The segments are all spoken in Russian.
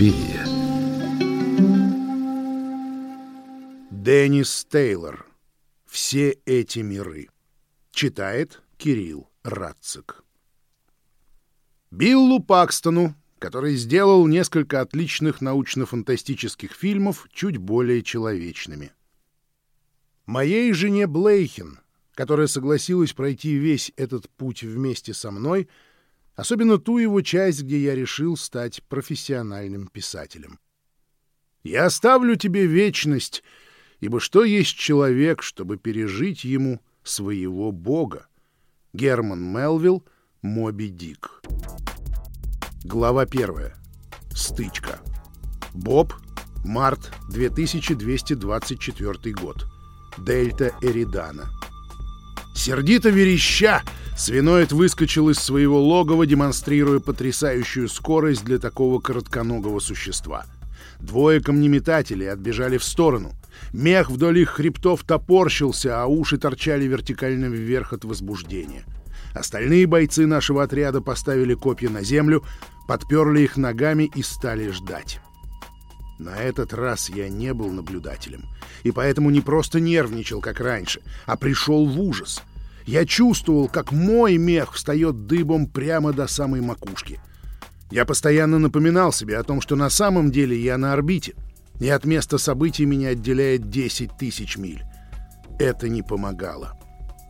Сибири. Деннис Тейлор. Все эти миры. Читает Кирилл Радцик. Биллу Пакстону, который сделал несколько отличных научно-фантастических фильмов чуть более человечными. Моей жене Блейхен, которая согласилась пройти весь этот путь вместе со мной, особенно ту его часть, где я решил стать профессиональным писателем. Я оставлю тебе вечность — ибо что есть человек, чтобы пережить ему своего бога? Герман Мелвилл, Моби Дик. Глава первая. Стычка. Боб, март 2224 год. Дельта Эридана. Сердито вереща, свиноид выскочил из своего логова, демонстрируя потрясающую скорость для такого коротконогого существа. Двое камнеметателей отбежали в сторону. Мех вдоль их хребтов топорщился, а уши торчали вертикально вверх от возбуждения. Остальные бойцы нашего отряда поставили копья на землю, подперли их ногами и стали ждать. На этот раз я не был наблюдателем, и поэтому не просто нервничал, как раньше, а пришел в ужас. Я чувствовал, как мой мех встает дыбом прямо до самой макушки. Я постоянно напоминал себе о том, что на самом деле я на орбите — и от места событий меня отделяет 10 тысяч миль. Это не помогало.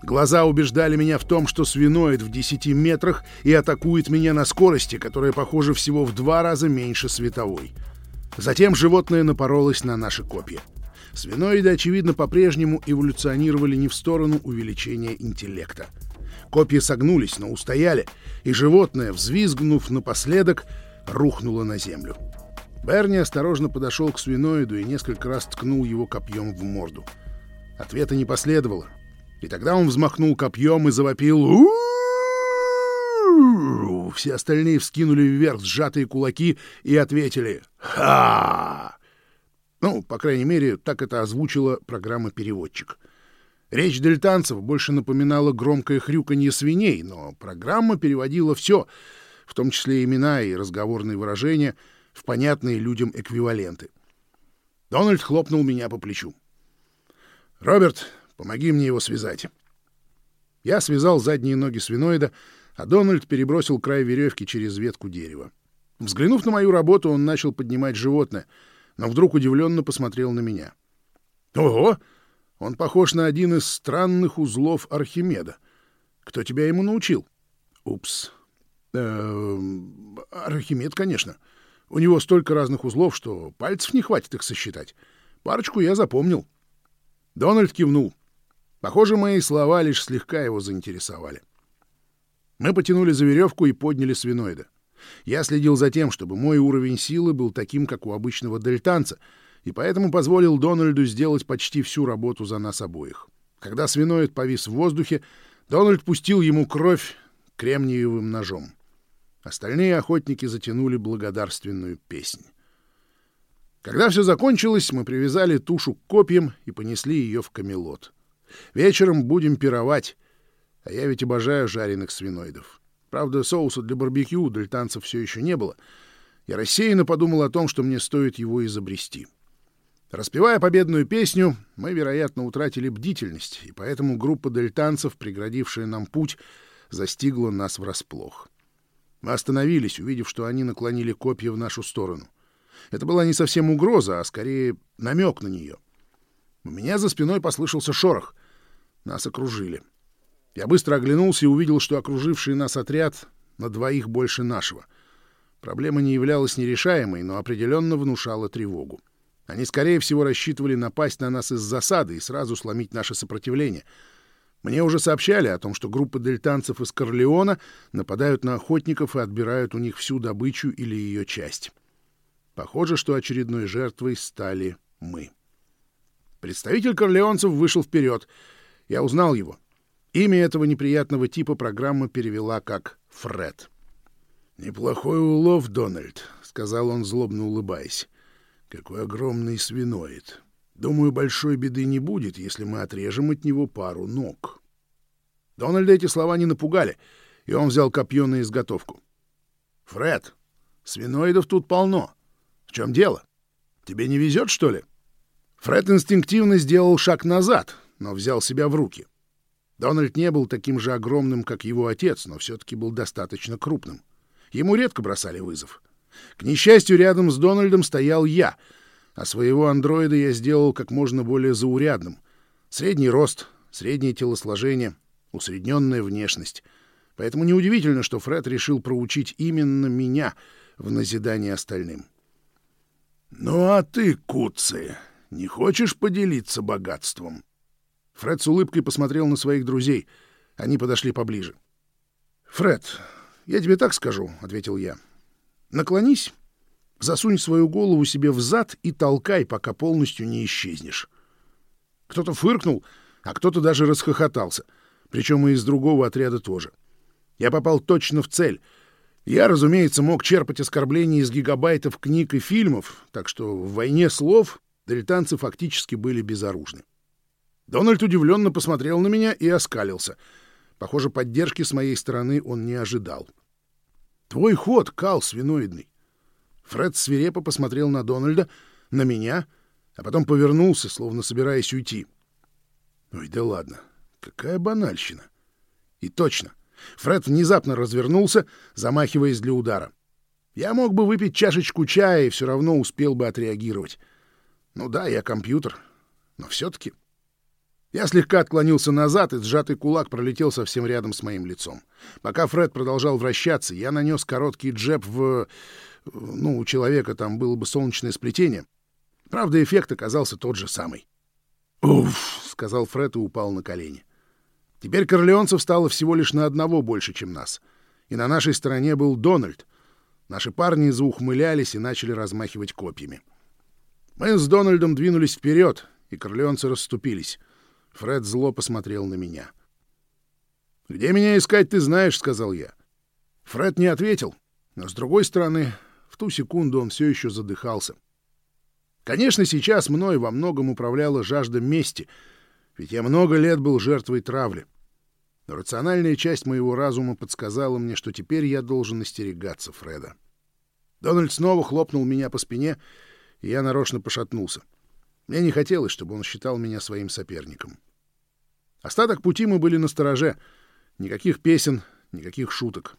Глаза убеждали меня в том, что свиноид в 10 метрах и атакует меня на скорости, которая, похоже, всего в два раза меньше световой. Затем животное напоролось на наши копья. Свиноиды, очевидно, по-прежнему эволюционировали не в сторону увеличения интеллекта. Копья согнулись, но устояли, и животное, взвизгнув напоследок, рухнуло на землю. Берни осторожно подошел к свиноиду и несколько раз ткнул его копьем в морду. Ответа не последовало. И тогда он взмахнул копьем и завопил у, Все остальные вскинули вверх сжатые кулаки и ответили «Ха!». Ну, по крайней мере, так это озвучила программа-переводчик. Речь дельтанцев больше напоминала громкое хрюканье свиней, но программа переводила все, в том числе имена и разговорные выражения — в понятные людям эквиваленты. Дональд хлопнул меня по плечу. «Роберт, помоги мне его связать». Я связал задние ноги свиноида, а Дональд перебросил край веревки через ветку дерева. Взглянув на мою работу, он начал поднимать животное, но вдруг удивленно посмотрел на меня. «Ого! Он похож на один из странных узлов Архимеда. Кто тебя ему научил?» «Упс. Э -э Архимед, конечно. У него столько разных узлов, что пальцев не хватит их сосчитать. Парочку я запомнил. Дональд кивнул. Похоже, мои слова лишь слегка его заинтересовали. Мы потянули за веревку и подняли свиноида. Я следил за тем, чтобы мой уровень силы был таким, как у обычного дельтанца, и поэтому позволил Дональду сделать почти всю работу за нас обоих. Когда свиноид повис в воздухе, Дональд пустил ему кровь кремниевым ножом. Остальные охотники затянули благодарственную песнь. Когда все закончилось, мы привязали тушу к копьям и понесли ее в камелот. Вечером будем пировать, а я ведь обожаю жареных свиноидов. Правда, соуса для барбекю у дельтанцев все еще не было. Я рассеянно подумал о том, что мне стоит его изобрести. Распевая победную песню, мы, вероятно, утратили бдительность, и поэтому группа дельтанцев, преградившая нам путь, застигла нас врасплох. Мы остановились, увидев, что они наклонили копья в нашу сторону. Это была не совсем угроза, а скорее намек на нее. У меня за спиной послышался шорох. Нас окружили. Я быстро оглянулся и увидел, что окруживший нас отряд на двоих больше нашего. Проблема не являлась нерешаемой, но определенно внушала тревогу. Они, скорее всего, рассчитывали напасть на нас из засады и сразу сломить наше сопротивление — мне уже сообщали о том, что группы дельтанцев из Корлеона нападают на охотников и отбирают у них всю добычу или ее часть. Похоже, что очередной жертвой стали мы. Представитель корлеонцев вышел вперед. Я узнал его. Имя этого неприятного типа программа перевела как Фред. «Неплохой улов, Дональд», — сказал он, злобно улыбаясь. «Какой огромный свиноид. Думаю, большой беды не будет, если мы отрежем от него пару ног. Дональда эти слова не напугали, и он взял копье на изготовку. «Фред, свиноидов тут полно. В чем дело? Тебе не везет, что ли? Фред инстинктивно сделал шаг назад, но взял себя в руки. Дональд не был таким же огромным, как его отец, но все-таки был достаточно крупным. Ему редко бросали вызов. К несчастью, рядом с Дональдом стоял я, а своего андроида я сделал как можно более заурядным. Средний рост, среднее телосложение, усредненная внешность. Поэтому неудивительно, что Фред решил проучить именно меня в назидание остальным. «Ну а ты, Куци, не хочешь поделиться богатством?» Фред с улыбкой посмотрел на своих друзей. Они подошли поближе. «Фред, я тебе так скажу», — ответил я. «Наклонись, засунь свою голову себе в зад и толкай, пока полностью не исчезнешь». Кто-то фыркнул, а кто-то даже расхохотался, причем и из другого отряда тоже. Я попал точно в цель — я, разумеется, мог черпать оскорбления из гигабайтов книг и фильмов, так что в «Войне слов» дилетанцы фактически были безоружны. Дональд удивленно посмотрел на меня и оскалился. Похоже, поддержки с моей стороны он не ожидал. «Твой ход, Кал свиноидный!» Фред свирепо посмотрел на Дональда, на меня, а потом повернулся, словно собираясь уйти. «Ой, да ладно, какая банальщина!» И точно, Фред внезапно развернулся, замахиваясь для удара. Я мог бы выпить чашечку чая и все равно успел бы отреагировать. Ну да, я компьютер, но все-таки... Я слегка отклонился назад, и сжатый кулак пролетел совсем рядом с моим лицом. Пока Фред продолжал вращаться, я нанес короткий джеб в... Ну, у человека там было бы солнечное сплетение. Правда, эффект оказался тот же самый. «Уф!» — сказал Фред и упал на колени. Теперь корлеонцев стало всего лишь на одного больше, чем нас. И на нашей стороне был Дональд. Наши парни заухмылялись и начали размахивать копьями. Мы с Дональдом двинулись вперед, и корлеонцы расступились. Фред зло посмотрел на меня. «Где меня искать, ты знаешь», — сказал я. Фред не ответил, но, с другой стороны, в ту секунду он все еще задыхался. Конечно, сейчас мной во многом управляла жажда мести — ведь я много лет был жертвой травли. Но рациональная часть моего разума подсказала мне, что теперь я должен остерегаться Фреда. Дональд снова хлопнул меня по спине, и я нарочно пошатнулся. Мне не хотелось, чтобы он считал меня своим соперником. Остаток пути мы были на стороже. Никаких песен, никаких шуток.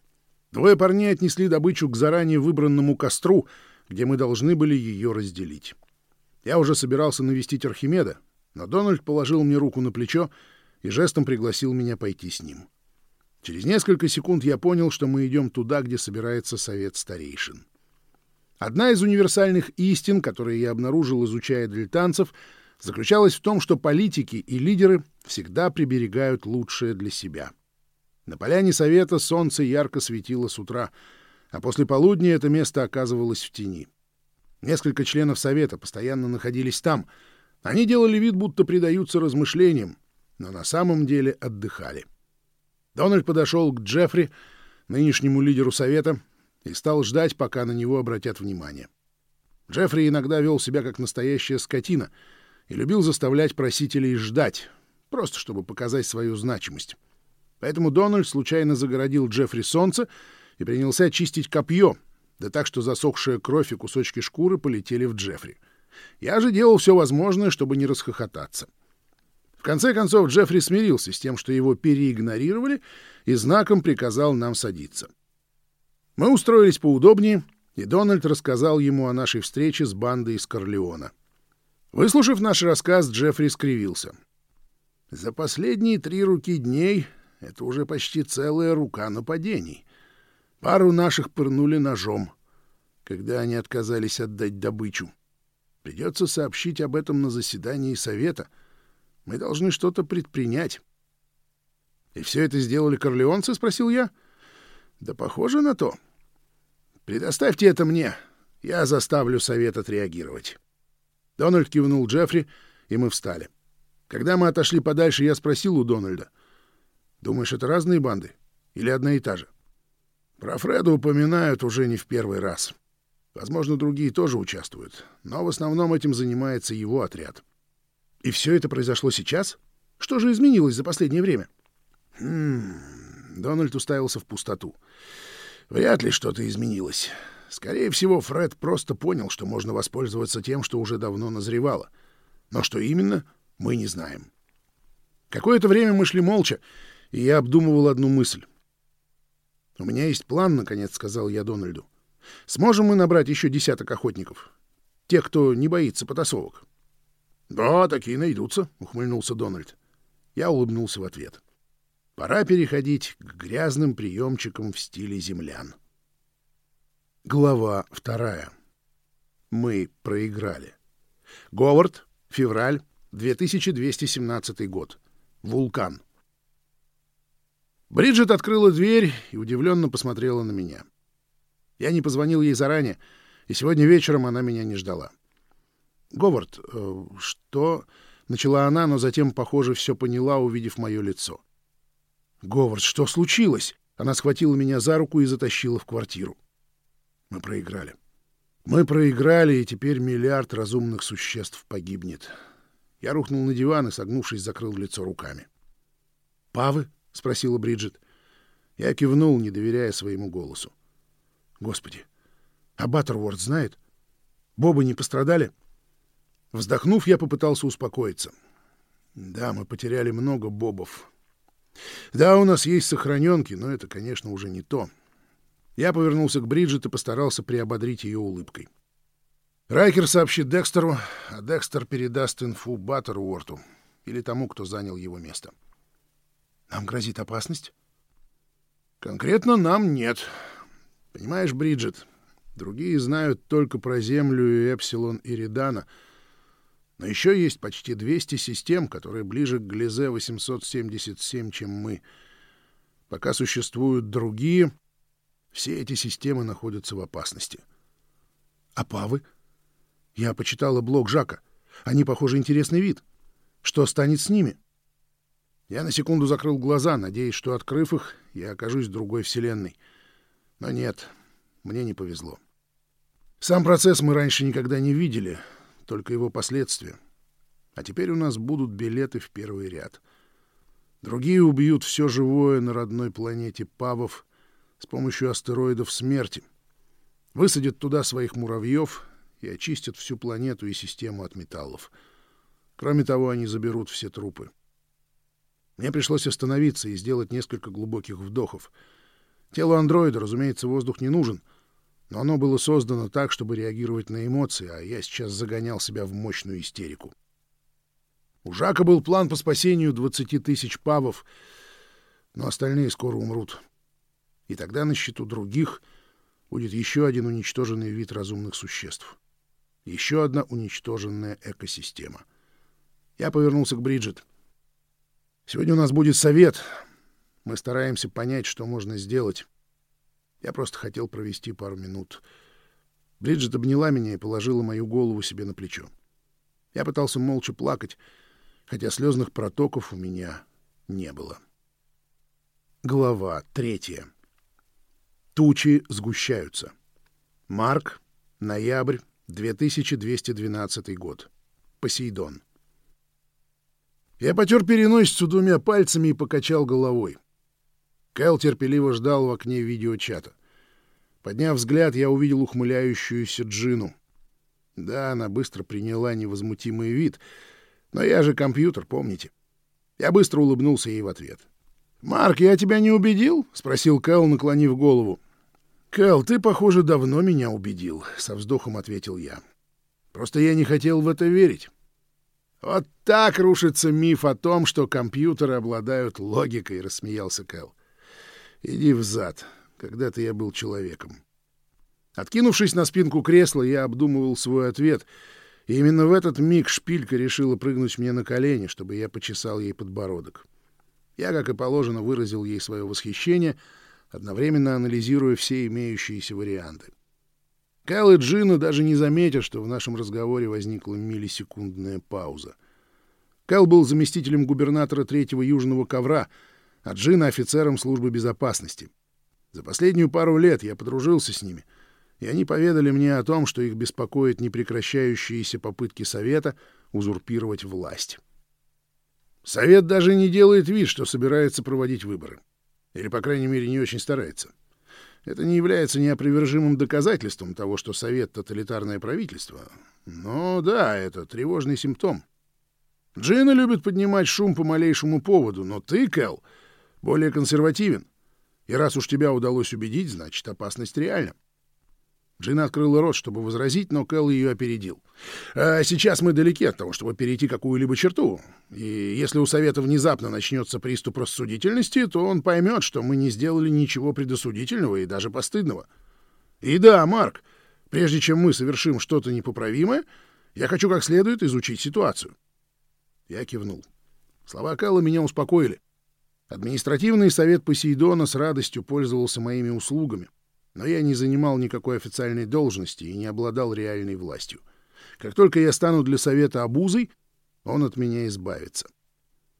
Двое парней отнесли добычу к заранее выбранному костру, где мы должны были ее разделить. Я уже собирался навестить Архимеда, но Дональд положил мне руку на плечо и жестом пригласил меня пойти с ним. Через несколько секунд я понял, что мы идем туда, где собирается совет старейшин. Одна из универсальных истин, которые я обнаружил, изучая дилетантцев, заключалась в том, что политики и лидеры всегда приберегают лучшее для себя. На поляне совета солнце ярко светило с утра, а после полудня это место оказывалось в тени. Несколько членов совета постоянно находились там — они делали вид, будто предаются размышлениям, но на самом деле отдыхали. Дональд подошел к Джеффри, нынешнему лидеру совета, и стал ждать, пока на него обратят внимание. Джеффри иногда вел себя как настоящая скотина и любил заставлять просителей ждать, просто чтобы показать свою значимость. Поэтому Дональд случайно загородил Джеффри солнце и принялся чистить копье, да так, что засохшая кровь и кусочки шкуры полетели в Джеффри — я же делал все возможное, чтобы не расхохотаться. В конце концов, Джеффри смирился с тем, что его переигнорировали, и знаком приказал нам садиться. Мы устроились поудобнее, и Дональд рассказал ему о нашей встрече с бандой из Корлеона. Выслушав наш рассказ, Джеффри скривился. «За последние три руки дней это уже почти целая рука нападений. Пару наших пырнули ножом, когда они отказались отдать добычу. Придется сообщить об этом на заседании совета. Мы должны что-то предпринять. — И все это сделали корлеонцы? — спросил я. — Да похоже на то. Предоставьте это мне. Я заставлю совет отреагировать. Дональд кивнул Джеффри, и мы встали. Когда мы отошли подальше, я спросил у Дональда. — Думаешь, это разные банды? Или одна и та же? Про Фреда упоминают уже не в первый раз. Возможно, другие тоже участвуют, но в основном этим занимается его отряд. И все это произошло сейчас? Что же изменилось за последнее время? Хм... Дональд уставился в пустоту. Вряд ли что-то изменилось. Скорее всего, Фред просто понял, что можно воспользоваться тем, что уже давно назревало. Но что именно, мы не знаем. Какое-то время мы шли молча, и я обдумывал одну мысль. «У меня есть план», — наконец сказал я Дональду. «Сможем мы набрать еще десяток охотников? Тех, кто не боится потасовок?» «Да, такие найдутся», — ухмыльнулся Дональд. Я улыбнулся в ответ. «Пора переходить к грязным приемчикам в стиле землян». Глава вторая. Мы проиграли. Говард, февраль, 2217 год. Вулкан. Бриджит открыла дверь и удивленно посмотрела на меня. Я не позвонил ей заранее, и сегодня вечером она меня не ждала. «Говард, э, что...» — начала она, но затем, похоже, все поняла, увидев мое лицо. «Говард, что случилось?» Она схватила меня за руку и затащила в квартиру. Мы проиграли. Мы проиграли, и теперь миллиард разумных существ погибнет. Я рухнул на диван и, согнувшись, закрыл лицо руками. «Павы?» — спросила Бриджит. Я кивнул, не доверяя своему голосу. «Господи, а Баттерворд знает? Бобы не пострадали?» Вздохнув, я попытался успокоиться. «Да, мы потеряли много бобов. Да, у нас есть сохраненки, но это, конечно, уже не то». Я повернулся к Бриджит и постарался приободрить ее улыбкой. Райкер сообщит Декстеру, а Декстер передаст инфу Баттерворту или тому, кто занял его место. — нам грозит опасность? Конкретно нам нет. Понимаешь, Бриджит, другие знают только про Землю и Эпсилон Иридана. Но еще есть почти 200 систем, которые ближе к Глизе-877, чем мы. Пока существуют другие, все эти системы находятся в опасности. А павы? Я почитала блог Жака. Они, похоже, интересный вид. Что станет с ними? — я на секунду закрыл глаза, надеясь, что, открыв их, я окажусь в другой вселенной. Но нет, мне не повезло. Сам процесс мы раньше никогда не видели, только его последствия. А теперь у нас будут билеты в первый ряд. Другие убьют все живое на родной планете Павов с помощью астероидов смерти. Высадят туда своих муравьев и очистят всю планету и систему от металлов. Кроме того, они заберут все трупы. Мне пришлось остановиться и сделать несколько глубоких вдохов. Телу андроида, разумеется, воздух не нужен, но оно было создано так, чтобы реагировать на эмоции, а я сейчас загонял себя в мощную истерику. У Жака был план по спасению 20 тысяч павов, но остальные скоро умрут. И тогда на счету других будет еще один уничтоженный вид разумных существ. Еще одна уничтоженная экосистема. Я повернулся к Бриджит. Сегодня у нас будет совет. Мы стараемся понять, что можно сделать. Я просто хотел провести пару минут. Бриджит обняла меня и положила мою голову себе на плечо. Я пытался молча плакать, хотя слезных протоков у меня не было. Глава третья. Тучи сгущаются. Марк, ноябрь, 2212 год. Посейдон. Я потер переносицу двумя пальцами и покачал головой. Кэл терпеливо ждал в окне видеочата. Подняв взгляд, я увидел ухмыляющуюся Джину. Да, она быстро приняла невозмутимый вид, но я же компьютер, помните? Я быстро улыбнулся ей в ответ. «Марк, я тебя не убедил?» — спросил Кэл, наклонив голову. «Кэл, ты, похоже, давно меня убедил», — со вздохом ответил я. «Просто я не хотел в это верить». «Вот так рушится миф о том, что компьютеры обладают логикой», — рассмеялся Кэл. «Иди взад. Когда-то я был человеком». Откинувшись на спинку кресла, я обдумывал свой ответ, и именно в этот миг шпилька решила прыгнуть мне на колени, чтобы я почесал ей подбородок. Я, как и положено, выразил ей свое восхищение, одновременно анализируя все имеющиеся варианты. Кэл и Джина даже не заметят, что в нашем разговоре возникла миллисекундная пауза. Кэл был заместителем губернатора третьего южного ковра, а Джина — офицером службы безопасности. За последнюю пару лет я подружился с ними, и они поведали мне о том, что их беспокоят непрекращающиеся попытки Совета узурпировать власть. Совет даже не делает вид, что собирается проводить выборы. Или, по крайней мере, не очень старается. Это не является неопровержимым доказательством того, что Совет — тоталитарное правительство. Но да, это тревожный симптом. Джина любит поднимать шум по малейшему поводу, но ты, Кэл, более консервативен. И раз уж тебя удалось убедить, значит, опасность реальна. Джина открыла рот, чтобы возразить, но Кэл ее опередил. А сейчас мы далеки от того, чтобы перейти какую-либо черту. И если у Совета внезапно начнется приступ рассудительности, то он поймет, что мы не сделали ничего предосудительного и даже постыдного. И да, Марк, прежде чем мы совершим что-то непоправимое, я хочу как следует изучить ситуацию. Я кивнул. Слова Кэлла меня успокоили. Административный совет Посейдона с радостью пользовался моими услугами, но я не занимал никакой официальной должности и не обладал реальной властью. Как только я стану для совета обузой, он от меня избавится.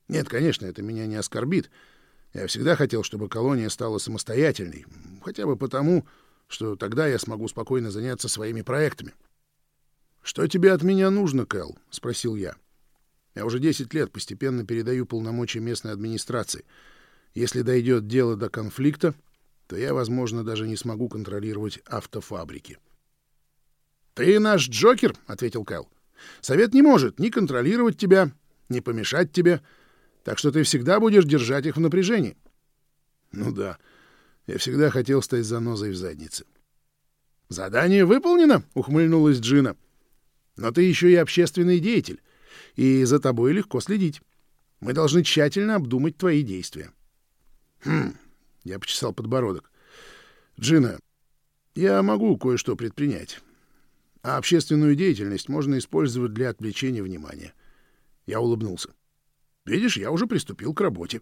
Нет, конечно, это меня не оскорбит. Я всегда хотел, чтобы колония стала самостоятельной, хотя бы потому, что тогда я смогу спокойно заняться своими проектами. — Что тебе от меня нужно, Кэл? — спросил я. — я уже 10 лет постепенно передаю полномочия местной администрации. Если дойдет дело до конфликта, то я, возможно, даже не смогу контролировать автофабрики. «Ты наш Джокер», — ответил Кэл. «Совет не может ни контролировать тебя, ни помешать тебе, так что ты всегда будешь держать их в напряжении». «Ну да, я всегда хотел стать занозой в заднице». «Задание выполнено», — ухмыльнулась Джина. «Но ты еще и общественный деятель и за тобой легко следить. Мы должны тщательно обдумать твои действия. Хм, я почесал подбородок. Джина, я могу кое-что предпринять. А общественную деятельность можно использовать для отвлечения внимания. Я улыбнулся. Видишь, я уже приступил к работе.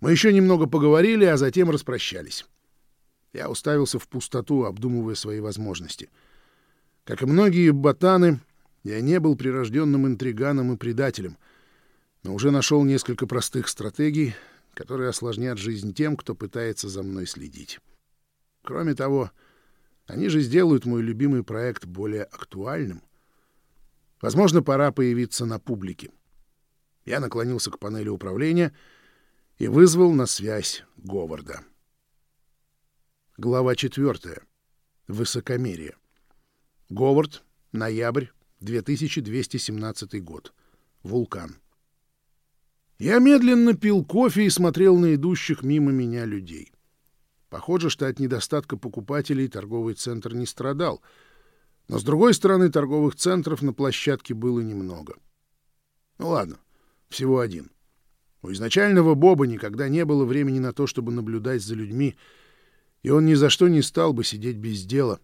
Мы еще немного поговорили, а затем распрощались. Я уставился в пустоту, обдумывая свои возможности. Как и многие ботаны, я не был прирожденным интриганом и предателем, но уже нашел несколько простых стратегий, которые осложнят жизнь тем, кто пытается за мной следить. Кроме того, они же сделают мой любимый проект более актуальным. Возможно, пора появиться на публике. Я наклонился к панели управления и вызвал на связь Говарда. Глава 4. Высокомерие. Говард, ноябрь 2217 год. Вулкан. Я медленно пил кофе и смотрел на идущих мимо меня людей. Похоже, что от недостатка покупателей торговый центр не страдал. Но, с другой стороны, торговых центров на площадке было немного. Ну ладно, всего один. У изначального Боба никогда не было времени на то, чтобы наблюдать за людьми, и он ни за что не стал бы сидеть без дела.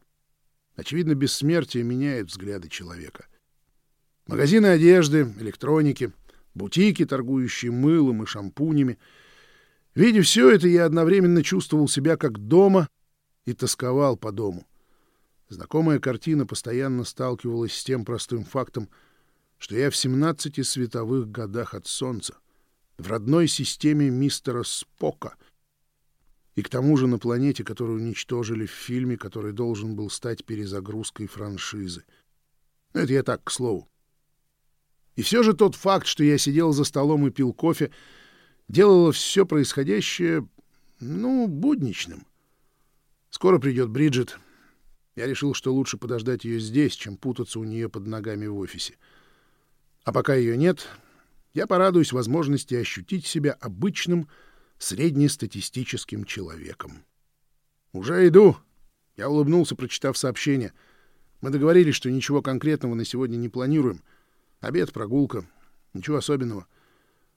Очевидно, бессмертие меняет взгляды человека. Магазины одежды, электроники, бутики, торгующие мылом и шампунями. Видя все это, я одновременно чувствовал себя как дома и тосковал по дому. Знакомая картина постоянно сталкивалась с тем простым фактом, что я в 17 световых годах от Солнца, в родной системе мистера Спока, и к тому же на планете, которую уничтожили в фильме, который должен был стать перезагрузкой франшизы. Это я так, к слову. И все же тот факт, что я сидел за столом и пил кофе, делало все происходящее, ну, будничным. Скоро придет Бриджит. Я решил, что лучше подождать ее здесь, чем путаться у нее под ногами в офисе. А пока ее нет, я порадуюсь возможности ощутить себя обычным среднестатистическим человеком. «Уже иду!» Я улыбнулся, прочитав сообщение. Мы договорились, что ничего конкретного на сегодня не планируем — Обед, прогулка. Ничего особенного.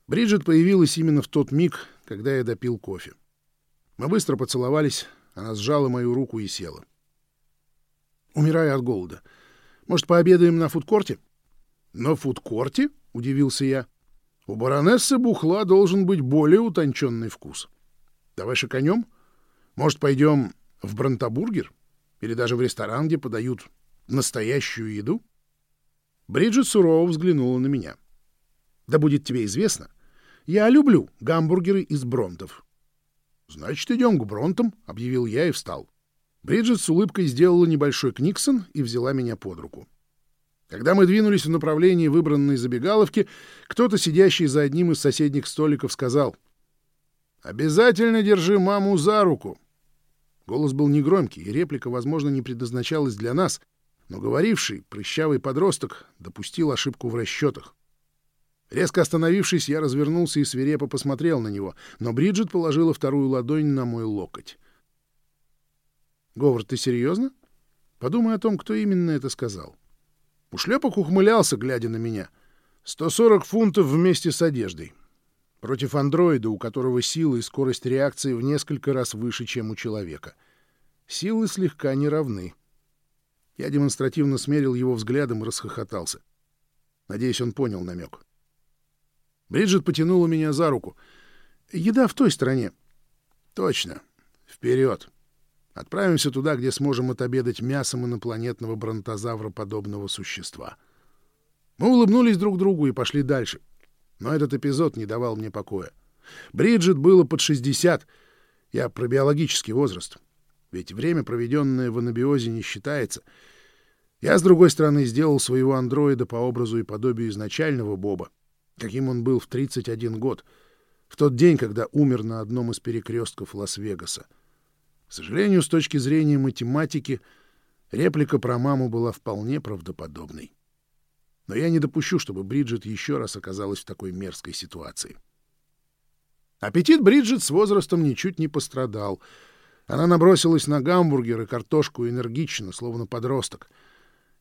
Бриджит появилась именно в тот миг, когда я допил кофе. Мы быстро поцеловались, она сжала мою руку и села. Умираю от голода. Может, пообедаем на фудкорте? На фудкорте? — удивился я. У баронессы бухла должен быть более утонченный вкус. Давай шиканем? Может, пойдем в Бронтобургер? Или даже в ресторан, где подают настоящую еду? Бриджит сурово взглянула на меня. «Да будет тебе известно, я люблю гамбургеры из бронтов». «Значит, идем к бронтам», — объявил я и встал. Бриджит с улыбкой сделала небольшой книксон и взяла меня под руку. Когда мы двинулись в направлении выбранной забегаловки, кто-то, сидящий за одним из соседних столиков, сказал «Обязательно держи маму за руку». Голос был негромкий, и реплика, возможно, не предназначалась для нас, но говоривший, прыщавый подросток, допустил ошибку в расчетах. Резко остановившись, я развернулся и свирепо посмотрел на него, но Бриджит положила вторую ладонь на мой локоть. «Говард, ты серьезно? Подумай о том, кто именно это сказал». Ушлепок ухмылялся, глядя на меня. «140 фунтов вместе с одеждой. Против андроида, у которого сила и скорость реакции в несколько раз выше, чем у человека. Силы слегка неравны». Я демонстративно смерил его взглядом и расхохотался. Надеюсь, он понял намек. Бриджит потянула меня за руку. «Еда в той стороне». «Точно. Вперед. Отправимся туда, где сможем отобедать мясом инопланетного бронтозавра подобного существа». Мы улыбнулись друг другу и пошли дальше. Но этот эпизод не давал мне покоя. Бриджит было под 60. Я про биологический возраст. Ведь время, проведенное в анабиозе, не считается. Я, с другой стороны, сделал своего андроида по образу и подобию изначального Боба каким он был в 31 год, в тот день, когда умер на одном из перекрестков Лас-Вегаса. К сожалению, с точки зрения математики, реплика про маму была вполне правдоподобной. Но я не допущу, чтобы Бриджит еще раз оказалась в такой мерзкой ситуации. Аппетит Бриджит с возрастом ничуть не пострадал. Она набросилась на гамбургер и картошку энергично, словно подросток.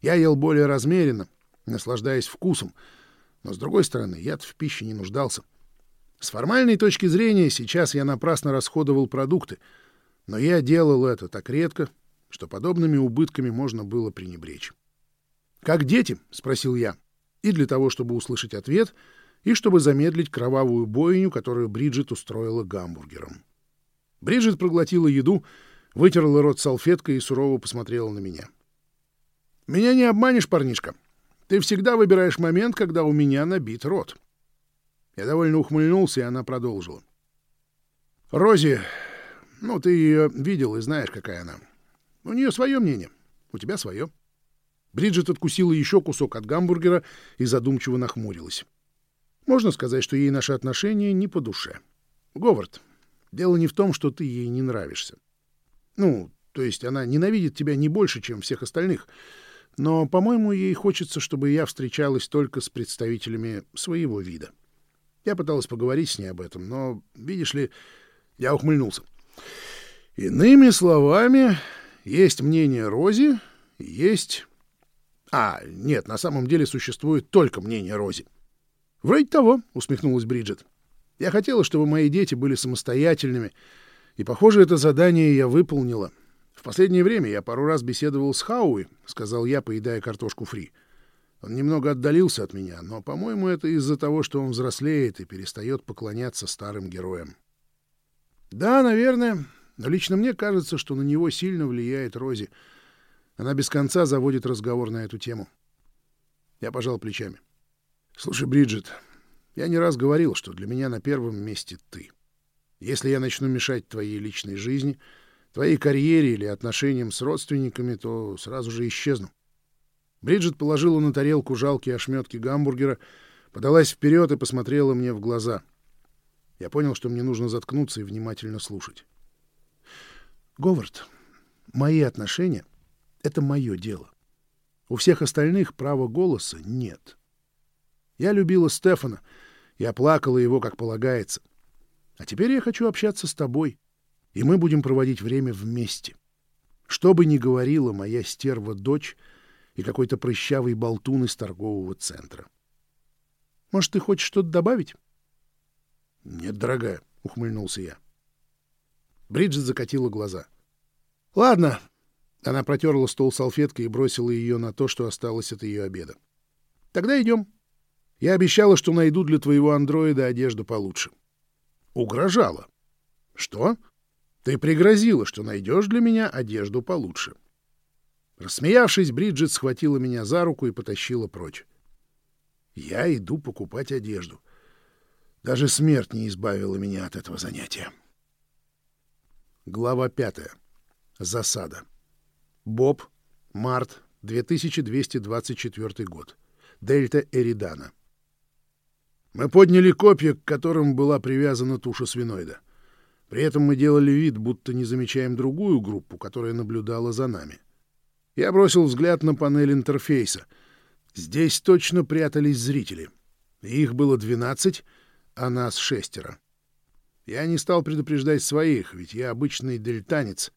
Я ел более размеренно, наслаждаясь вкусом — но, с другой стороны, яд в пище не нуждался. С формальной точки зрения, сейчас я напрасно расходовал продукты, но я делал это так редко, что подобными убытками можно было пренебречь. «Как дети?» — спросил я. И для того, чтобы услышать ответ, и чтобы замедлить кровавую бойню, которую Бриджит устроила гамбургером. Бриджит проглотила еду, вытерла рот салфеткой и сурово посмотрела на меня. «Меня не обманешь, парнишка. Ты всегда выбираешь момент, когда у меня набит рот. Я довольно ухмыльнулся, и она продолжила. Рози, ну, ты ее видел и знаешь, какая она. У нее свое мнение, у тебя свое. Бриджит откусила еще кусок от гамбургера и задумчиво нахмурилась. Можно сказать, что ей наши отношения не по душе. Говард, дело не в том, что ты ей не нравишься. Ну, то есть она ненавидит тебя не больше, чем всех остальных — но, по-моему, ей хочется, чтобы я встречалась только с представителями своего вида. Я пыталась поговорить с ней об этом, но, видишь ли, я ухмыльнулся. Иными словами, есть мнение Рози, есть... А, нет, на самом деле существует только мнение Рози. «Вроде того», — усмехнулась Бриджит. «Я хотела, чтобы мои дети были самостоятельными, и, похоже, это задание я выполнила». В последнее время я пару раз беседовал с Хауи, — сказал я, поедая картошку фри. Он немного отдалился от меня, но, по-моему, это из-за того, что он взрослеет и перестает поклоняться старым героям. Да, наверное, но лично мне кажется, что на него сильно влияет Рози. Она без конца заводит разговор на эту тему. Я пожал плечами. Слушай, Бриджит, я не раз говорил, что для меня на первом месте ты. Если я начну мешать твоей личной жизни — твоей карьере или отношениям с родственниками, то сразу же исчезну. Бриджит положила на тарелку жалкие ошметки гамбургера, подалась вперед и посмотрела мне в глаза. Я понял, что мне нужно заткнуться и внимательно слушать. «Говард, мои отношения — это мое дело. У всех остальных права голоса нет. Я любила Стефана, я плакала его, как полагается. А теперь я хочу общаться с тобой и мы будем проводить время вместе. Что бы ни говорила моя стерва-дочь и какой-то прыщавый болтун из торгового центра. Может, ты хочешь что-то добавить? — Нет, дорогая, — ухмыльнулся я. Бриджит закатила глаза. — Ладно. Она протерла стол салфеткой и бросила ее на то, что осталось от ее обеда. — Тогда идем. Я обещала, что найду для твоего андроида одежду получше. — Угрожала. — Что? Ты пригрозила, что найдешь для меня одежду получше. Рассмеявшись, Бриджит схватила меня за руку и потащила прочь. Я иду покупать одежду. Даже смерть не избавила меня от этого занятия. Глава пятая. Засада. Боб. Март. 2224 год. Дельта Эридана. Мы подняли копья, к которым была привязана туша свиноида. При этом мы делали вид, будто не замечаем другую группу, которая наблюдала за нами. Я бросил взгляд на панель интерфейса. Здесь точно прятались зрители. Их было 12, а нас шестеро. Я не стал предупреждать своих, ведь я обычный дельтанец.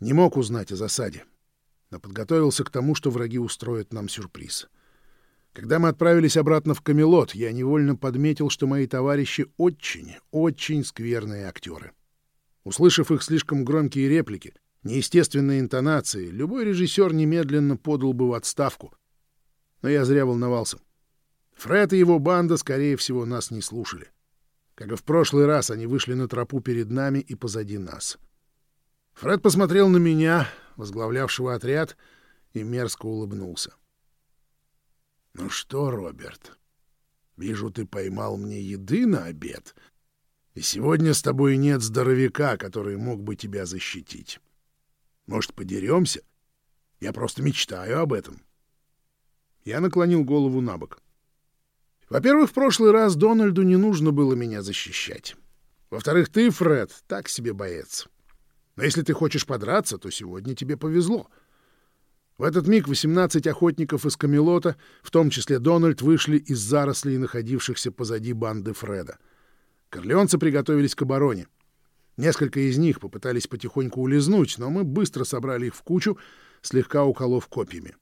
Не мог узнать о засаде. Но подготовился к тому, что враги устроят нам сюрприз. Когда мы отправились обратно в Камелот, я невольно подметил, что мои товарищи очень, очень скверные актеры. Услышав их слишком громкие реплики, неестественные интонации, любой режиссер немедленно подал бы в отставку. Но я зря волновался. Фред и его банда, скорее всего, нас не слушали. Как и в прошлый раз, они вышли на тропу перед нами и позади нас. Фред посмотрел на меня, возглавлявшего отряд, и мерзко улыбнулся. — Ну что, Роберт, вижу, ты поймал мне еды на обед, и сегодня с тобой нет здоровяка, который мог бы тебя защитить. Может, подеремся? Я просто мечтаю об этом. Я наклонил голову на бок. Во-первых, в прошлый раз Дональду не нужно было меня защищать. Во-вторых, ты, Фред, так себе боец. Но если ты хочешь подраться, то сегодня тебе повезло. В этот миг 18 охотников из Камелота, в том числе Дональд, вышли из зарослей, находившихся позади банды Фреда. Корлеонцы приготовились к обороне. Несколько из них попытались потихоньку улизнуть, но мы быстро собрали их в кучу, слегка уколов копьями.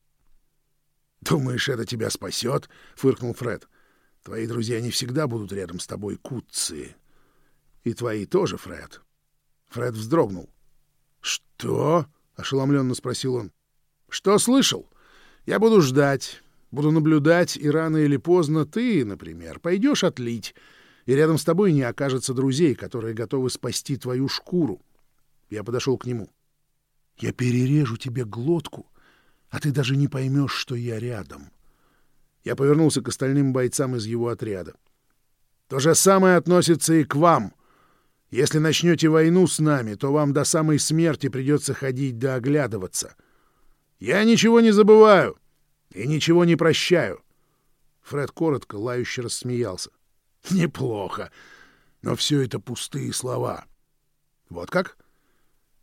«Думаешь, это тебя спасет?» — фыркнул Фред. Твои друзья не всегда будут рядом с тобой, куцы. И твои тоже, Фред. Фред вздрогнул. «Что?» — ошеломленно спросил он. «Что слышал? Я буду ждать, буду наблюдать, и рано или поздно ты, например, пойдешь отлить, и рядом с тобой не окажется друзей, которые готовы спасти твою шкуру». Я подошел к нему. «Я перережу тебе глотку, а ты даже не поймешь, что я рядом». Я повернулся к остальным бойцам из его отряда. То же самое относится и к вам. Если начнете войну с нами, то вам до самой смерти придется ходить да оглядываться. Я ничего не забываю и ничего не прощаю. Фред коротко, лающе рассмеялся. Неплохо, но все это пустые слова. Вот как?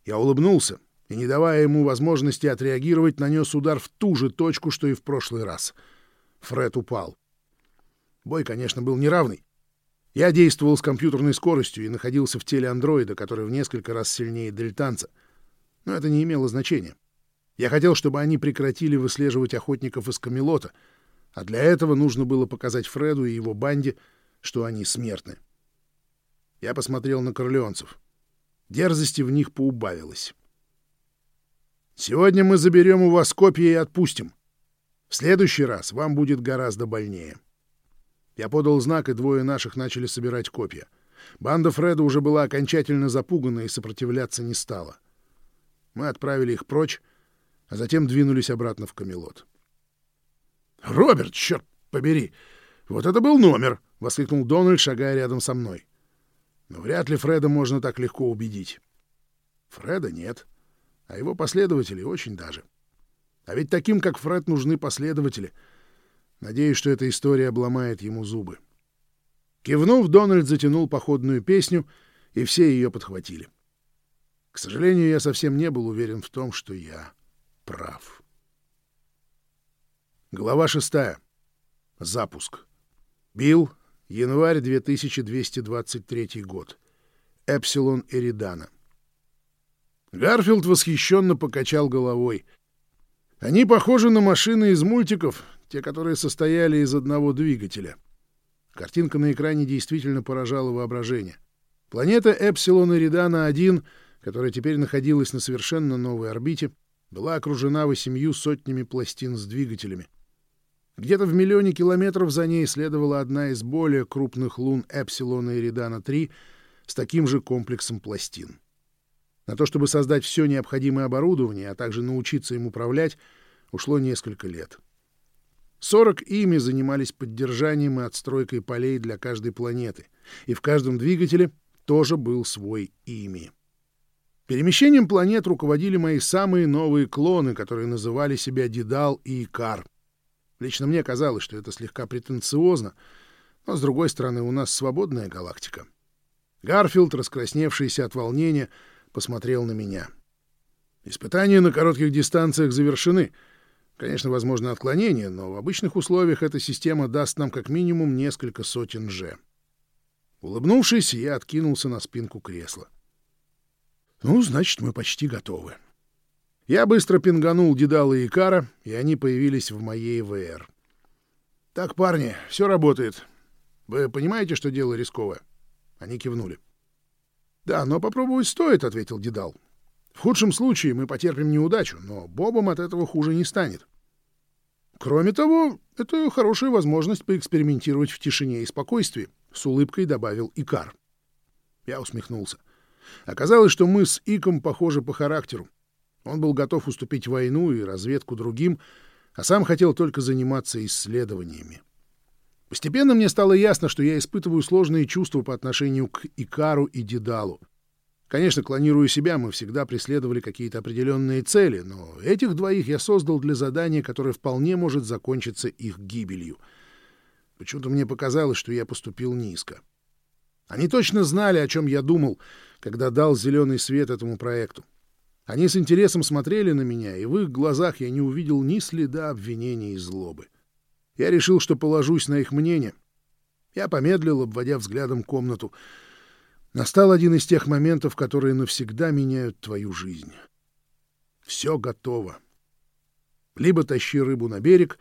Я улыбнулся и, не давая ему возможности отреагировать, нанес удар в ту же точку, что и в прошлый раз — Фред упал. Бой, конечно, был неравный. Я действовал с компьютерной скоростью и находился в теле андроида, который в несколько раз сильнее дельтанца. Но это не имело значения. Я хотел, чтобы они прекратили выслеживать охотников из Камелота, а для этого нужно было показать Фреду и его банде, что они смертны. Я посмотрел на корлеонцев. Дерзости в них поубавилось. «Сегодня мы заберем у вас копья и отпустим. В следующий раз вам будет гораздо больнее. Я подал знак, и двое наших начали собирать копья. Банда Фреда уже была окончательно запугана и сопротивляться не стала. Мы отправили их прочь, а затем двинулись обратно в Камелот. «Роберт, черт побери! Вот это был номер!» — воскликнул Дональд, шагая рядом со мной. «Но вряд ли Фреда можно так легко убедить». «Фреда нет, а его последователи очень даже». А ведь таким, как Фред, нужны последователи. Надеюсь, что эта история обломает ему зубы. Кивнув, Дональд затянул походную песню, и все ее подхватили. К сожалению, я совсем не был уверен в том, что я прав. Глава шестая. Запуск. Билл, январь 2223 год. Эпсилон Эридана. Гарфилд восхищенно покачал головой — они похожи на машины из мультиков, те, которые состояли из одного двигателя. Картинка на экране действительно поражала воображение. Планета Эпсилон Эридана-1, которая теперь находилась на совершенно новой орбите, была окружена восемью сотнями пластин с двигателями. Где-то в миллионе километров за ней следовала одна из более крупных лун Эпсилона Эридана-3 с таким же комплексом пластин. На то, чтобы создать все необходимое оборудование, а также научиться им управлять, ушло несколько лет. 40 ими занимались поддержанием и отстройкой полей для каждой планеты, и в каждом двигателе тоже был свой ими. Перемещением планет руководили мои самые новые клоны, которые называли себя Дедал и Икар. Лично мне казалось, что это слегка претенциозно, но, с другой стороны, у нас свободная галактика. Гарфилд, раскрасневшийся от волнения, посмотрел на меня. Испытания на коротких дистанциях завершены. Конечно, возможно отклонение, но в обычных условиях эта система даст нам как минимум несколько сотен «Ж». Улыбнувшись, я откинулся на спинку кресла. Ну, значит, мы почти готовы. Я быстро пинганул Дедала и Икара, и они появились в моей ВР. «Так, парни, все работает. Вы понимаете, что дело рисковое?» Они кивнули. «Да, но попробовать стоит», — ответил Дедал. «В худшем случае мы потерпим неудачу, но Бобом от этого хуже не станет. Кроме того, это хорошая возможность поэкспериментировать в тишине и спокойствии», — с улыбкой добавил Икар. Я усмехнулся. Оказалось, что мы с Иком похожи по характеру. Он был готов уступить войну и разведку другим, а сам хотел только заниматься исследованиями. Постепенно мне стало ясно, что я испытываю сложные чувства по отношению к Икару и Дедалу. Конечно, клонируя себя, мы всегда преследовали какие-то определенные цели, но этих двоих я создал для задания, которое вполне может закончиться их гибелью. Почему-то мне показалось, что я поступил низко. Они точно знали, о чем я думал, когда дал зеленый свет этому проекту. Они с интересом смотрели на меня, и в их глазах я не увидел ни следа обвинения и злобы. Я решил, что положусь на их мнение. Я помедлил, обводя взглядом комнату. Настал один из тех моментов, которые навсегда меняют твою жизнь. Все готово. Либо тащи рыбу на берег,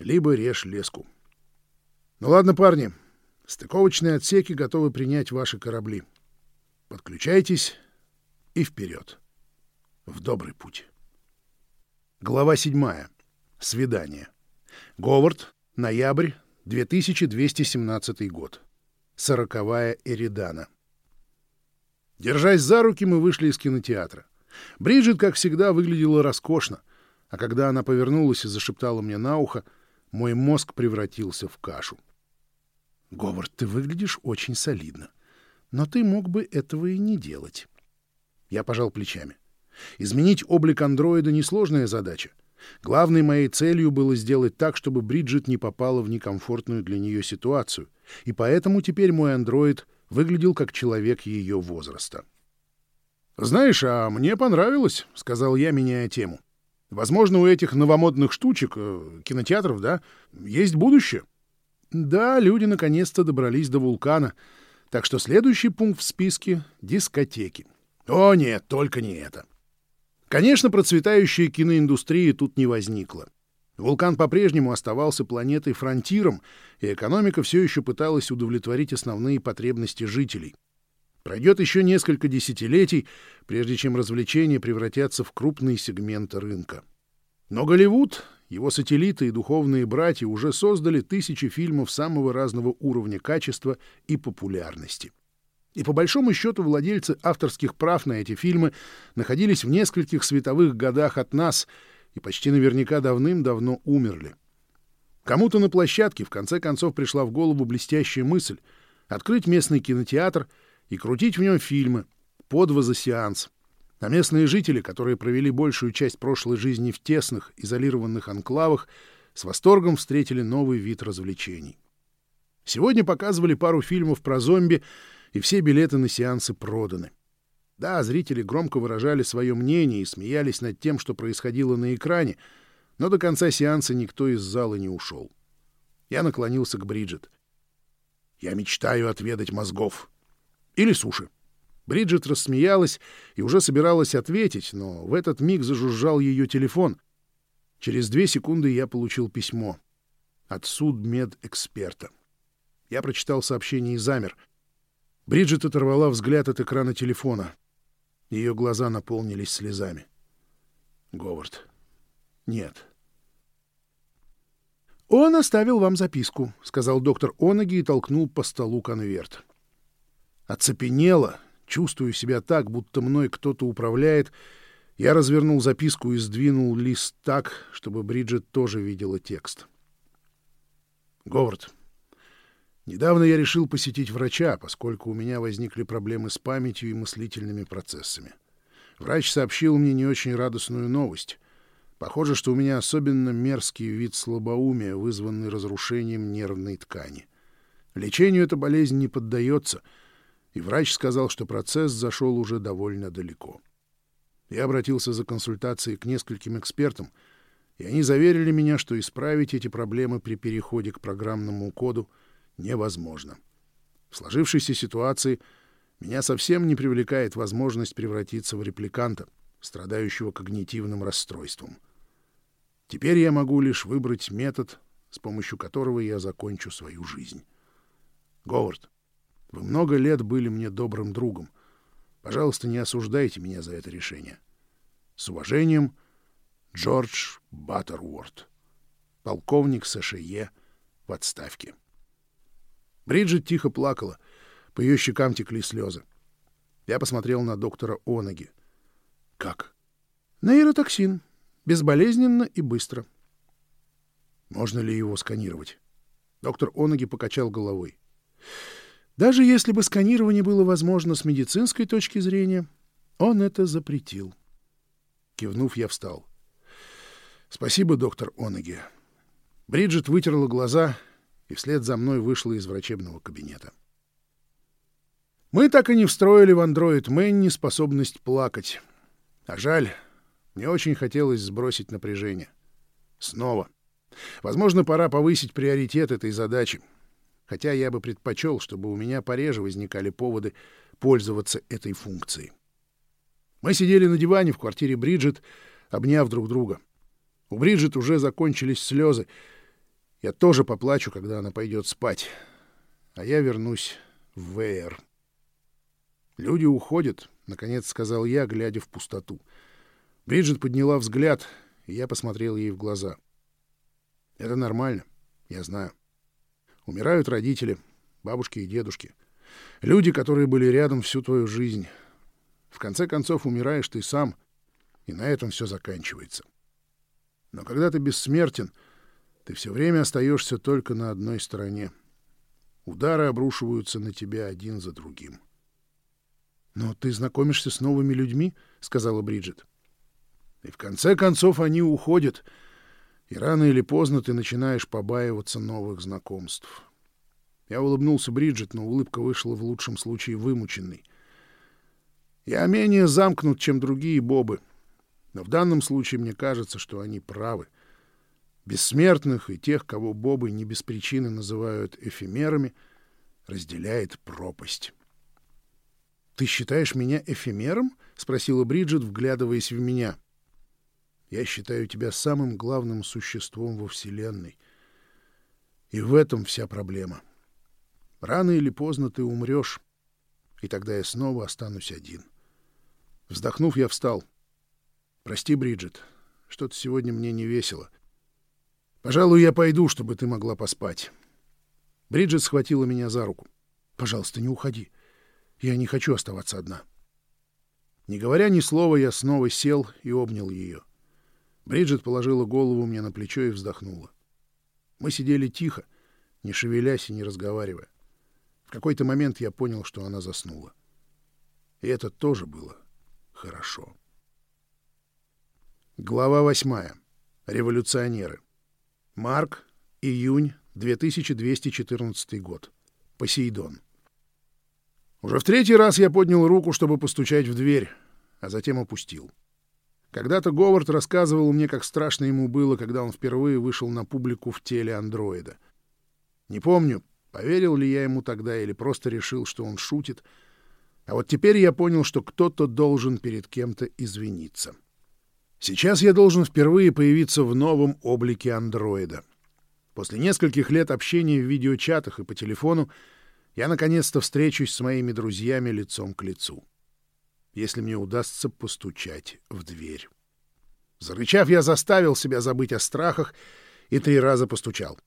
либо режь леску. Ну ладно, парни, стыковочные отсеки готовы принять ваши корабли. Подключайтесь и вперед в добрый путь. Глава 7. Свидание. Говард, ноябрь, 2217 год. Сороковая Эридана. Держась за руки, мы вышли из кинотеатра. Бриджит, как всегда, выглядела роскошно, а когда она повернулась и зашептала мне на ухо, мой мозг превратился в кашу. «Говард, ты выглядишь очень солидно, но ты мог бы этого и не делать». Я пожал плечами. Изменить облик андроида — несложная задача. Главной моей целью было сделать так, чтобы Бриджит не попала в некомфортную для нее ситуацию, и поэтому теперь мой андроид выглядел как человек ее возраста. «Знаешь, а мне понравилось», — сказал я, меняя тему. «Возможно, у этих новомодных штучек, э, кинотеатров, да, есть будущее». Да, люди наконец-то добрались до вулкана, так что следующий пункт в списке — дискотеки. О нет, только не это. Конечно, процветающая киноиндустрия тут не возникла. Вулкан по-прежнему оставался планетой-фронтиром, и экономика все еще пыталась удовлетворить основные потребности жителей. Пройдет еще несколько десятилетий, прежде чем развлечения превратятся в крупный сегмент рынка. Но Голливуд, его сателлиты и духовные братья уже создали тысячи фильмов самого разного уровня качества и популярности. И по большому счету владельцы авторских прав на эти фильмы находились в нескольких световых годах от нас и почти наверняка давным-давно умерли. Кому-то на площадке в конце концов пришла в голову блестящая мысль открыть местный кинотеатр и крутить в нем фильмы по два за сеанс. А местные жители, которые провели большую часть прошлой жизни в тесных, изолированных анклавах, с восторгом встретили новый вид развлечений. Сегодня показывали пару фильмов про зомби — и все билеты на сеансы проданы. Да, зрители громко выражали свое мнение и смеялись над тем, что происходило на экране, но до конца сеанса никто из зала не ушел. Я наклонился к Бриджит. «Я мечтаю отведать мозгов. Или суши». Бриджит рассмеялась и уже собиралась ответить, но в этот миг зажужжал ее телефон. Через две секунды я получил письмо от судмедэксперта. Я прочитал сообщение и замер — Бриджит оторвала взгляд от экрана телефона. Ее глаза наполнились слезами. Говард. Нет. «Он оставил вам записку», — сказал доктор Оноги и толкнул по столу конверт. Оцепенело, чувствую себя так, будто мной кто-то управляет, я развернул записку и сдвинул лист так, чтобы Бриджит тоже видела текст. «Говард, Недавно я решил посетить врача, поскольку у меня возникли проблемы с памятью и мыслительными процессами. Врач сообщил мне не очень радостную новость. Похоже, что у меня особенно мерзкий вид слабоумия, вызванный разрушением нервной ткани. Лечению эта болезнь не поддается, и врач сказал, что процесс зашел уже довольно далеко. Я обратился за консультацией к нескольким экспертам, и они заверили меня, что исправить эти проблемы при переходе к программному коду невозможно. В сложившейся ситуации меня совсем не привлекает возможность превратиться в репликанта, страдающего когнитивным расстройством. Теперь я могу лишь выбрать метод, с помощью которого я закончу свою жизнь. Говард, вы много лет были мне добрым другом. Пожалуйста, не осуждайте меня за это решение. С уважением, Джордж Баттерворд, полковник СШЕ в отставке. Бриджит тихо плакала, по ее щекам текли слезы. Я посмотрел на доктора Онаги. «Как?» «Нейротоксин. Безболезненно и быстро». «Можно ли его сканировать?» Доктор Онаги покачал головой. Даже если бы сканирование было возможно с медицинской точки зрения, он это запретил. Кивнув, я встал. «Спасибо, доктор Онаги». Бриджит вытерла глаза и вслед за мной вышла из врачебного кабинета. Мы так и не встроили в андроид Мэнни способность плакать. А жаль, мне очень хотелось сбросить напряжение. Снова. Возможно, пора повысить приоритет этой задачи хотя я бы предпочел, чтобы у меня пореже возникали поводы пользоваться этой функцией. Мы сидели на диване в квартире Бриджит, обняв друг друга. У Бриджит уже закончились слезы. Я тоже поплачу, когда она пойдет спать. А я вернусь в ВР. «Люди уходят», — наконец сказал я, глядя в пустоту. Бриджит подняла взгляд, и я посмотрел ей в глаза. «Это нормально, я знаю. Умирают родители, бабушки и дедушки. Люди, которые были рядом всю твою жизнь. В конце концов, умираешь ты сам, и на этом все заканчивается. Но когда ты бессмертен, ты все время остаешься только на одной стороне. Удары обрушиваются на тебя один за другим. «Но ты знакомишься с новыми людьми?» — сказала Бриджит. «И в конце концов они уходят, и рано или поздно ты начинаешь побаиваться новых знакомств. Я улыбнулся Бриджит, но улыбка вышла в лучшем случае вымученной. Я менее замкнут, чем другие бобы, но в данном случае мне кажется, что они правы. Бессмертных и тех, кого бобы не без причины называют эфемерами, разделяет пропасть. «Ты считаешь меня эфемером?» — спросила Бриджит, вглядываясь в меня. Я считаю тебя самым главным существом во Вселенной. И в этом вся проблема. Рано или поздно ты умрешь, и тогда я снова останусь один. Вздохнув, я встал. Прости, Бриджит, что-то сегодня мне не весело. Пожалуй, я пойду, чтобы ты могла поспать. Бриджит схватила меня за руку. Пожалуйста, не уходи. Я не хочу оставаться одна. Не говоря ни слова, я снова сел и обнял ее. — Бриджит положила голову мне на плечо и вздохнула. Мы сидели тихо, не шевелясь и не разговаривая. В какой-то момент я понял, что она заснула. И это тоже было хорошо. Глава восьмая. Революционеры. Марк, июнь, 2214 год. Посейдон. Уже в третий раз я поднял руку, чтобы постучать в дверь, а затем опустил. Когда-то Говард рассказывал мне, как страшно ему было, когда он впервые вышел на публику в теле андроида. Не помню, поверил ли я ему тогда или просто решил, что он шутит. А вот теперь я понял, что кто-то должен перед кем-то извиниться. Сейчас я должен впервые появиться в новом облике андроида. После нескольких лет общения в видеочатах и по телефону я наконец-то встречусь с моими друзьями лицом к лицу если мне удастся постучать в дверь. Зарычав, я заставил себя забыть о страхах и три раза постучал.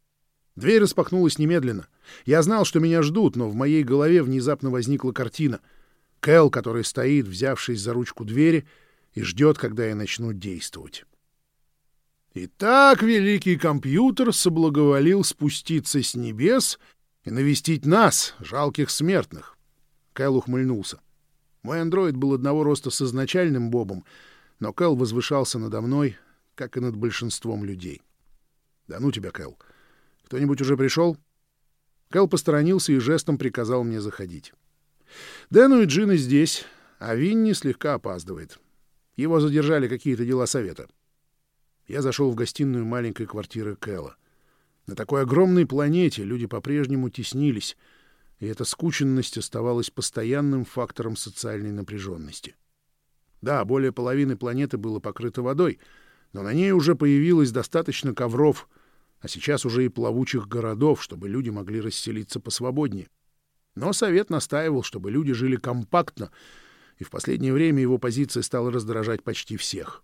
Дверь распахнулась немедленно. Я знал, что меня ждут, но в моей голове внезапно возникла картина. Кэл, который стоит, взявшись за ручку двери, и ждет, когда я начну действовать. Итак, великий компьютер соблаговолил спуститься с небес и навестить нас, жалких смертных. Кэл ухмыльнулся. Мой андроид был одного роста с изначальным Бобом, но Кэл возвышался надо мной, как и над большинством людей. «Да ну тебя, Кэл! Кто-нибудь уже пришел?» Кэл посторонился и жестом приказал мне заходить. Дэну и Джина здесь, а Винни слегка опаздывает. Его задержали какие-то дела совета. Я зашел в гостиную маленькой квартиры Кэлла. На такой огромной планете люди по-прежнему теснились, и эта скученность оставалась постоянным фактором социальной напряженности. Да, более половины планеты было покрыто водой, но на ней уже появилось достаточно ковров, а сейчас уже и плавучих городов, чтобы люди могли расселиться посвободнее. Но Совет настаивал, чтобы люди жили компактно, и в последнее время его позиция стала раздражать почти всех.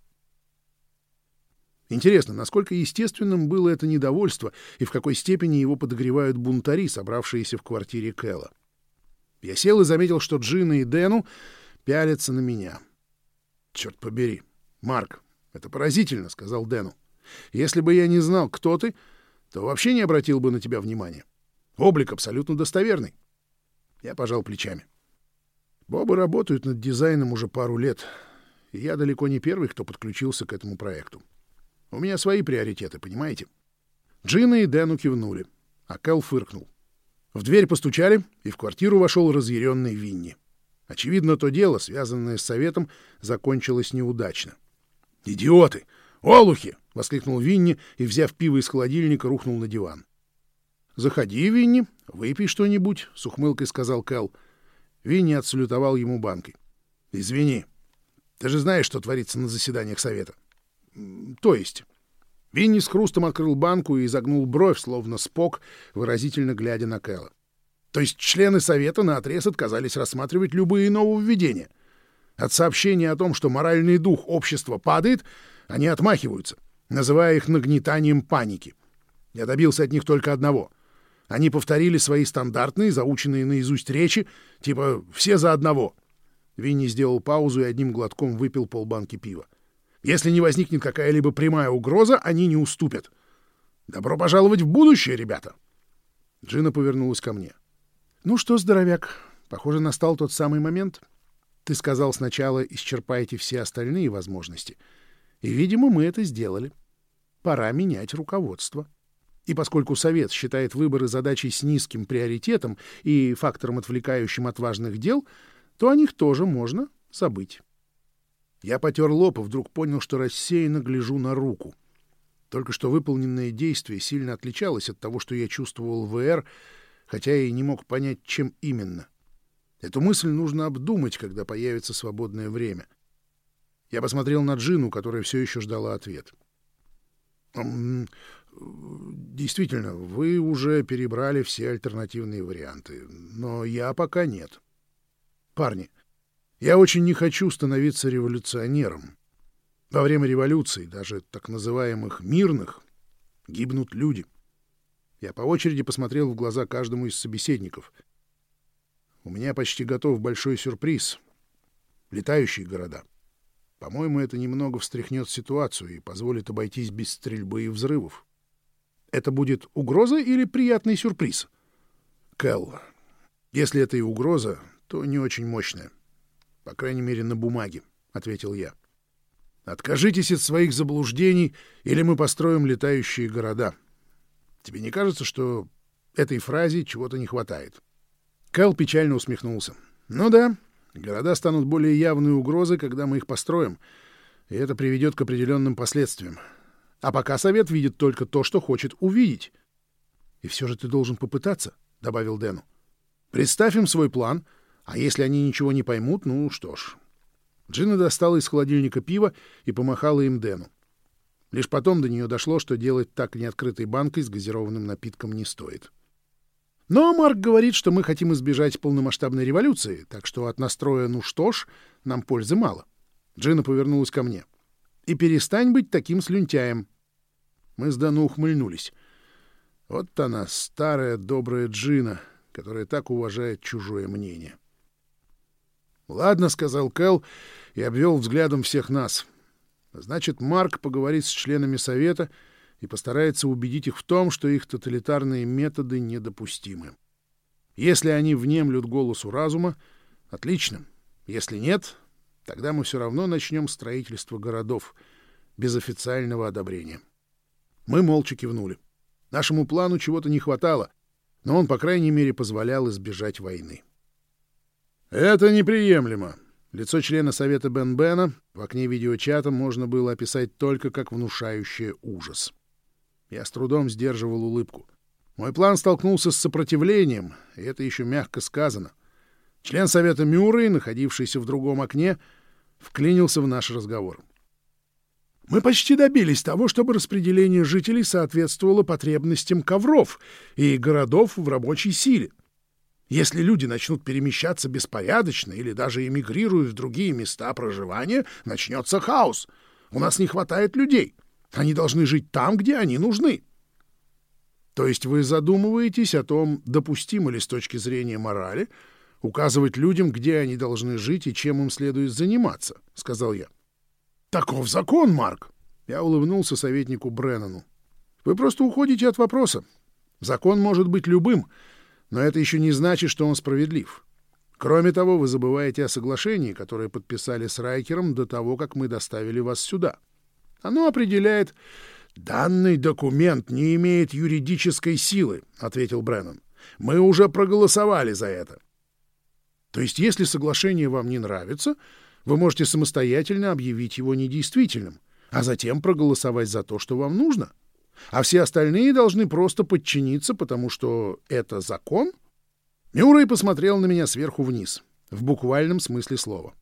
Интересно, насколько естественным было это недовольство и в какой степени его подогревают бунтари, собравшиеся в квартире Кэлла. Я сел и заметил, что Джина и Дэну пялятся на меня. «Черт побери! Марк, это поразительно!» — сказал Дэну. «Если бы я не знал, кто ты, то вообще не обратил бы на тебя внимания. Облик абсолютно достоверный». Я пожал плечами. Бобы работают над дизайном уже пару лет, и я далеко не первый, кто подключился к этому проекту. У меня свои приоритеты, понимаете? Джина и Дэну кивнули, а Кэл фыркнул. В дверь постучали, и в квартиру вошел разъяренный Винни. Очевидно, то дело, связанное с советом, закончилось неудачно. «Идиоты! Олухи!» — воскликнул Винни и, взяв пиво из холодильника, рухнул на диван. «Заходи, Винни, выпей что-нибудь», — с ухмылкой сказал Кэл. Винни отсалютовал ему банкой. «Извини, ты же знаешь, что творится на заседаниях совета». «То есть?» Винни с хрустом открыл банку и изогнул бровь, словно спок, выразительно глядя на Кэла. То есть члены совета наотрез отказались рассматривать любые нововведения. От сообщения о том, что моральный дух общества падает, они отмахиваются, называя их нагнетанием паники. Я добился от них только одного — они повторили свои стандартные, заученные наизусть речи, типа «все за одного». Винни сделал паузу и одним глотком выпил полбанки пива. Если не возникнет какая-либо прямая угроза, они не уступят. Добро пожаловать в будущее, ребята. Джина повернулась ко мне. Ну что, здоровяк, похоже, настал тот самый момент. Ты сказал сначала исчерпайте все остальные возможности. И, видимо, мы это сделали. Пора менять руководство. И поскольку Совет считает выборы задачей с низким приоритетом и фактором, отвлекающим от важных дел, то о них тоже можно забыть. Я потер лоб и вдруг понял, что рассеянно гляжу на руку. Только что выполненное действие сильно отличалось от того, что я чувствовал в ВР, хотя и не мог понять, чем именно. Эту мысль нужно обдумать, когда появится свободное время. Я посмотрел на Джину, которая все еще ждала ответ. Действительно, вы уже перебрали все альтернативные варианты, но я пока нет. Парни, я очень не хочу становиться революционером. Во время революции, даже так называемых мирных, гибнут люди. Я по очереди посмотрел в глаза каждому из собеседников. У меня почти готов большой сюрприз. Летающие города. По-моему, это немного встряхнет ситуацию и позволит обойтись без стрельбы и взрывов. Это будет угроза или приятный сюрприз? Кэл, если это и угроза, то не очень мощная. По крайней мере, на бумаге, — ответил я. Откажитесь от своих заблуждений, или мы построим летающие города. Тебе не кажется, что этой фразе чего-то не хватает? Кэл печально усмехнулся. Ну да, города станут более явной угрозой, когда мы их построим, и это приведет к определенным последствиям. А пока совет видит только то, что хочет увидеть. — И все же ты должен попытаться, — добавил Дэну. — Представь им свой план, а если они ничего не поймут, ну что ж. Джина достала из холодильника пиво и помахала им Дэну. Лишь потом до нее дошло, что делать так неоткрытой банкой с газированным напитком не стоит. Но Марк говорит, что мы хотим избежать полномасштабной революции, так что от настроя «ну что ж» нам пользы мало. Джина повернулась ко мне. «И перестань быть таким слюнтяем. Мы с Дану ухмыльнулись. Вот она, старая добрая Джина, которая так уважает чужое мнение. «Ладно», — сказал Кэл и обвел взглядом всех нас. «Значит, Марк поговорит с членами Совета и постарается убедить их в том, что их тоталитарные методы недопустимы. Если они внемлют голосу разума, отлично. Если нет, тогда мы все равно начнем строительство городов без официального одобрения». Мы молча кивнули. Нашему плану чего-то не хватало, но он, по крайней мере, позволял избежать войны. Это неприемлемо. Лицо члена Совета Бен Бена в окне видеочата можно было описать только как внушающее ужас. Я с трудом сдерживал улыбку. Мой план столкнулся с сопротивлением, и это еще мягко сказано. Член Совета Мюррей, находившийся в другом окне, вклинился в наш разговор. Мы почти добились того, чтобы распределение жителей соответствовало потребностям ковров и городов в рабочей силе. Если люди начнут перемещаться беспорядочно или даже эмигрируют в другие места проживания, начнется хаос. У нас не хватает людей. Они должны жить там, где они нужны. То есть вы задумываетесь о том, допустимо ли с точки зрения морали указывать людям, где они должны жить и чем им следует заниматься, — сказал я. — Таков закон, Марк. Я улыбнулся советнику Бреннану. — Вы просто уходите от вопроса. Закон может быть любым — но это еще не значит, что он справедлив. Кроме того, вы забываете о соглашении, которое подписали с Райкером до того, как мы доставили вас сюда. Оно определяет... «Данный документ не имеет юридической силы», — ответил Бреннан. «Мы уже проголосовали за это». То есть, если соглашение вам не нравится, вы можете самостоятельно объявить его недействительным, а затем проголосовать за то, что вам нужно а все остальные должны просто подчиниться, потому что это закон? Мюррей посмотрел на меня сверху вниз, в буквальном смысле слова.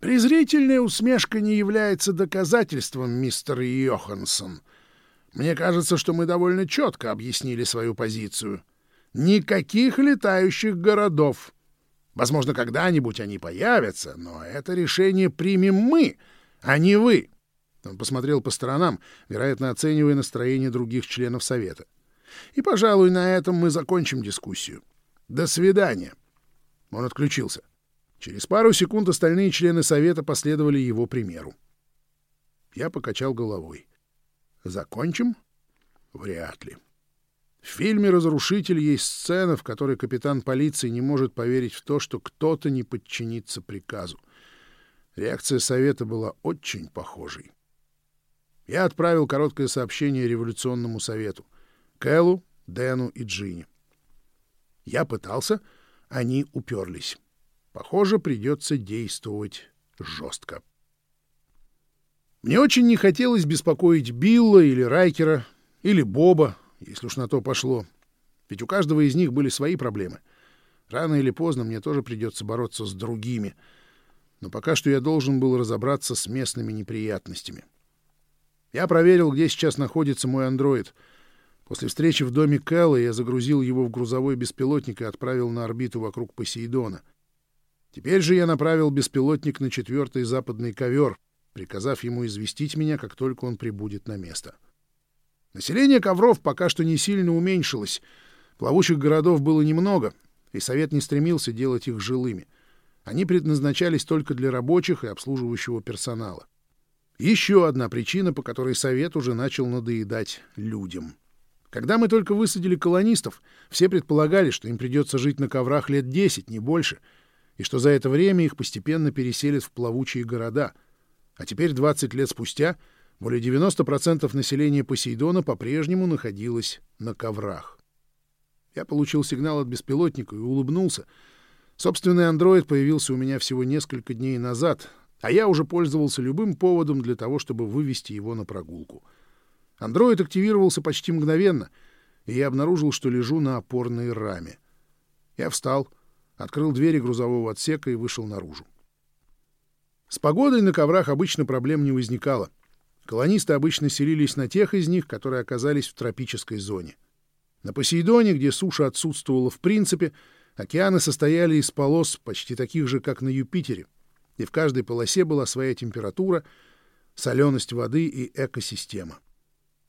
Презрительная усмешка не является доказательством, мистер Йоханссон. Мне кажется, что мы довольно четко объяснили свою позицию. Никаких летающих городов. Возможно, когда-нибудь они появятся, но это решение примем мы, а не вы. Он посмотрел по сторонам, вероятно, оценивая настроение других членов Совета. «И, пожалуй, на этом мы закончим дискуссию. До свидания». Он отключился. Через пару секунд остальные члены Совета последовали его примеру. Я покачал головой. «Закончим? Вряд ли». В фильме «Разрушитель» есть сцена, в которой капитан полиции не может поверить в то, что кто-то не подчинится приказу. Реакция Совета была очень похожей. Я отправил короткое сообщение революционному совету. Кэллу, Дэну и Джинни. Я пытался, они уперлись. Похоже, придется действовать жестко. Мне очень не хотелось беспокоить Билла или Райкера, или Боба, если уж на то пошло. Ведь у каждого из них были свои проблемы. Рано или поздно мне тоже придется бороться с другими. Но пока что я должен был разобраться с местными неприятностями. Я проверил, где сейчас находится мой андроид. После встречи в доме Кэлла я загрузил его в грузовой беспилотник и отправил на орбиту вокруг Посейдона. Теперь же я направил беспилотник на четвертый западный ковер, приказав ему известить меня, как только он прибудет на место. Население ковров пока что не сильно уменьшилось. Плавучих городов было немного, и Совет не стремился делать их жилыми. Они предназначались только для рабочих и обслуживающего персонала. Еще одна причина, по которой Совет уже начал надоедать людям. Когда мы только высадили колонистов, все предполагали, что им придется жить на коврах лет 10, не больше, и что за это время их постепенно переселят в плавучие города. А теперь, 20 лет спустя, более 90% населения Посейдона по-прежнему находилось на коврах. Я получил сигнал от беспилотника и улыбнулся. Собственный андроид появился у меня всего несколько дней назад, а я уже пользовался любым поводом для того, чтобы вывести его на прогулку. Андроид активировался почти мгновенно, и я обнаружил, что лежу на опорной раме. Я встал, открыл двери грузового отсека и вышел наружу. С погодой на коврах обычно проблем не возникало. Колонисты обычно селились на тех из них, которые оказались в тропической зоне. На Посейдоне, где суша отсутствовала в принципе, океаны состояли из полос, почти таких же, как на Юпитере — и в каждой полосе была своя температура, соленость воды и экосистема.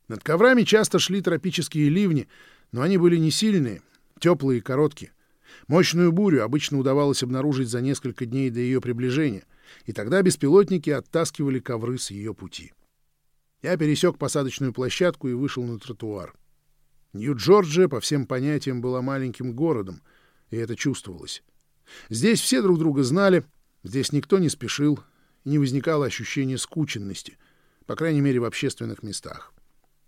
Над коврами часто шли тропические ливни, но они были не сильные, теплые и короткие. Мощную бурю обычно удавалось обнаружить за несколько дней до ее приближения, и тогда беспилотники оттаскивали ковры с ее пути. Я пересек посадочную площадку и вышел на тротуар. Нью-Джорджия, по всем понятиям, была маленьким городом, и это чувствовалось. Здесь все друг друга знали — Здесь никто не спешил, и не возникало ощущения скученности, по крайней мере, в общественных местах.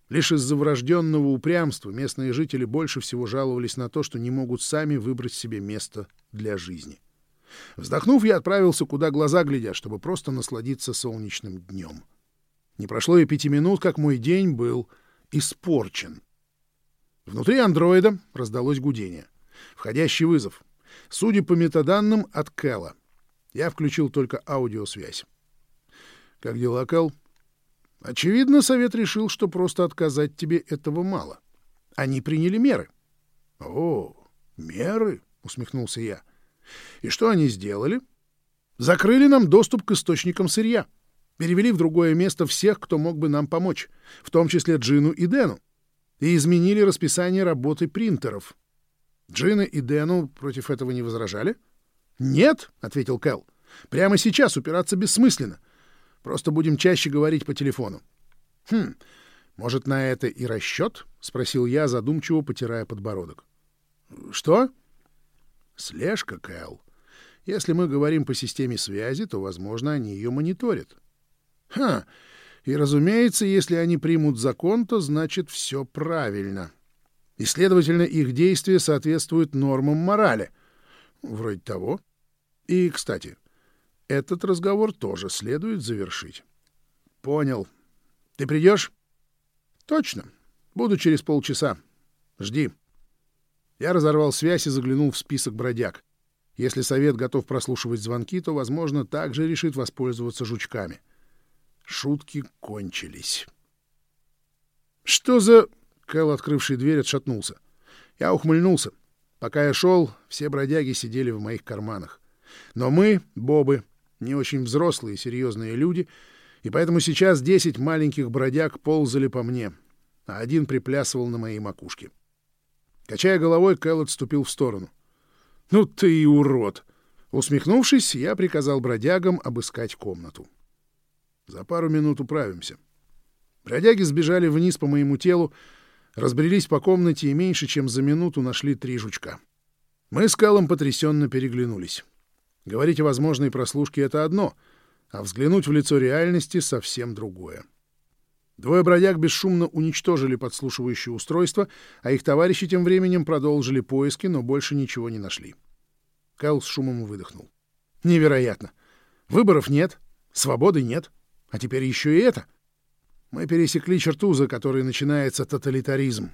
Лишь из-за врожденного упрямства местные жители больше всего жаловались на то, что не могут сами выбрать себе место для жизни. Вздохнув, я отправился, куда глаза глядят, чтобы просто насладиться солнечным днем. Не прошло и пяти минут, как мой день был испорчен. Внутри андроида раздалось гудение. Входящий вызов. Судя по метаданным, от Кэла. Я включил только аудиосвязь. «Как дела, Кэл?» «Очевидно, совет решил, что просто отказать тебе этого мало. Они приняли меры». «О, меры?» — усмехнулся я. «И что они сделали?» «Закрыли нам доступ к источникам сырья. Перевели в другое место всех, кто мог бы нам помочь, в том числе Джину и Дэну. И изменили расписание работы принтеров. Джина и Дэну против этого не возражали?» «Нет», — ответил Кэл. «Прямо сейчас упираться бессмысленно. Просто будем чаще говорить по телефону». «Хм, может, на это и расчет?» — спросил я, задумчиво потирая подбородок. «Что?» «Слежка, Кэл. Если мы говорим по системе связи, то, возможно, они ее мониторят». «Ха! И, разумеется, если они примут закон, то значит все правильно. И, следовательно, их действия соответствуют нормам морали». Вроде того. И, кстати, этот разговор тоже следует завершить. Понял. Ты придешь? Точно. Буду через полчаса. Жди. Я разорвал связь и заглянул в список бродяг. Если совет готов прослушивать звонки, то, возможно, также решит воспользоваться жучками. Шутки кончились. «Что за...» — Кэл, открывший дверь, отшатнулся. Я ухмыльнулся. Пока я шел, все бродяги сидели в моих карманах. Но мы, бобы, не очень взрослые серьезные люди, и поэтому сейчас десять маленьких бродяг ползали по мне, а один приплясывал на моей макушке. Качая головой, Кэл отступил в сторону. «Ну ты и урод!» Усмехнувшись, я приказал бродягам обыскать комнату. За пару минут управимся. Бродяги сбежали вниз по моему телу, разбрелись по комнате и меньше чем за минуту нашли три жучка. Мы с Калом потрясенно переглянулись. Говорить о возможной прослушке — это одно, а взглянуть в лицо реальности — совсем другое. Двое бродяг бесшумно уничтожили подслушивающее устройство, а их товарищи тем временем продолжили поиски, но больше ничего не нашли. Кайл с шумом выдохнул. «Невероятно! Выборов нет, свободы нет, а теперь еще и это!» Мы пересекли черту, за которой начинается тоталитаризм.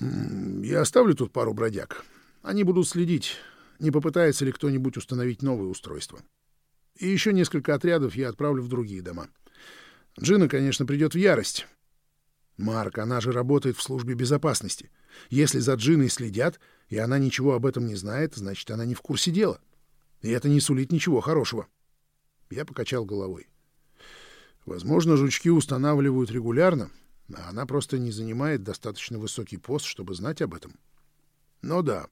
Я оставлю тут пару бродяг. Они будут следить, не попытается ли кто-нибудь установить новое устройство. И еще несколько отрядов я отправлю в другие дома. Джина, конечно, придет в ярость. Марк, она же работает в службе безопасности. Если за Джиной следят, и она ничего об этом не знает, значит, она не в курсе дела. И это не сулит ничего хорошего. Я покачал головой. Возможно, жучки устанавливают регулярно, а она просто не занимает достаточно высокий пост, чтобы знать об этом. Но да,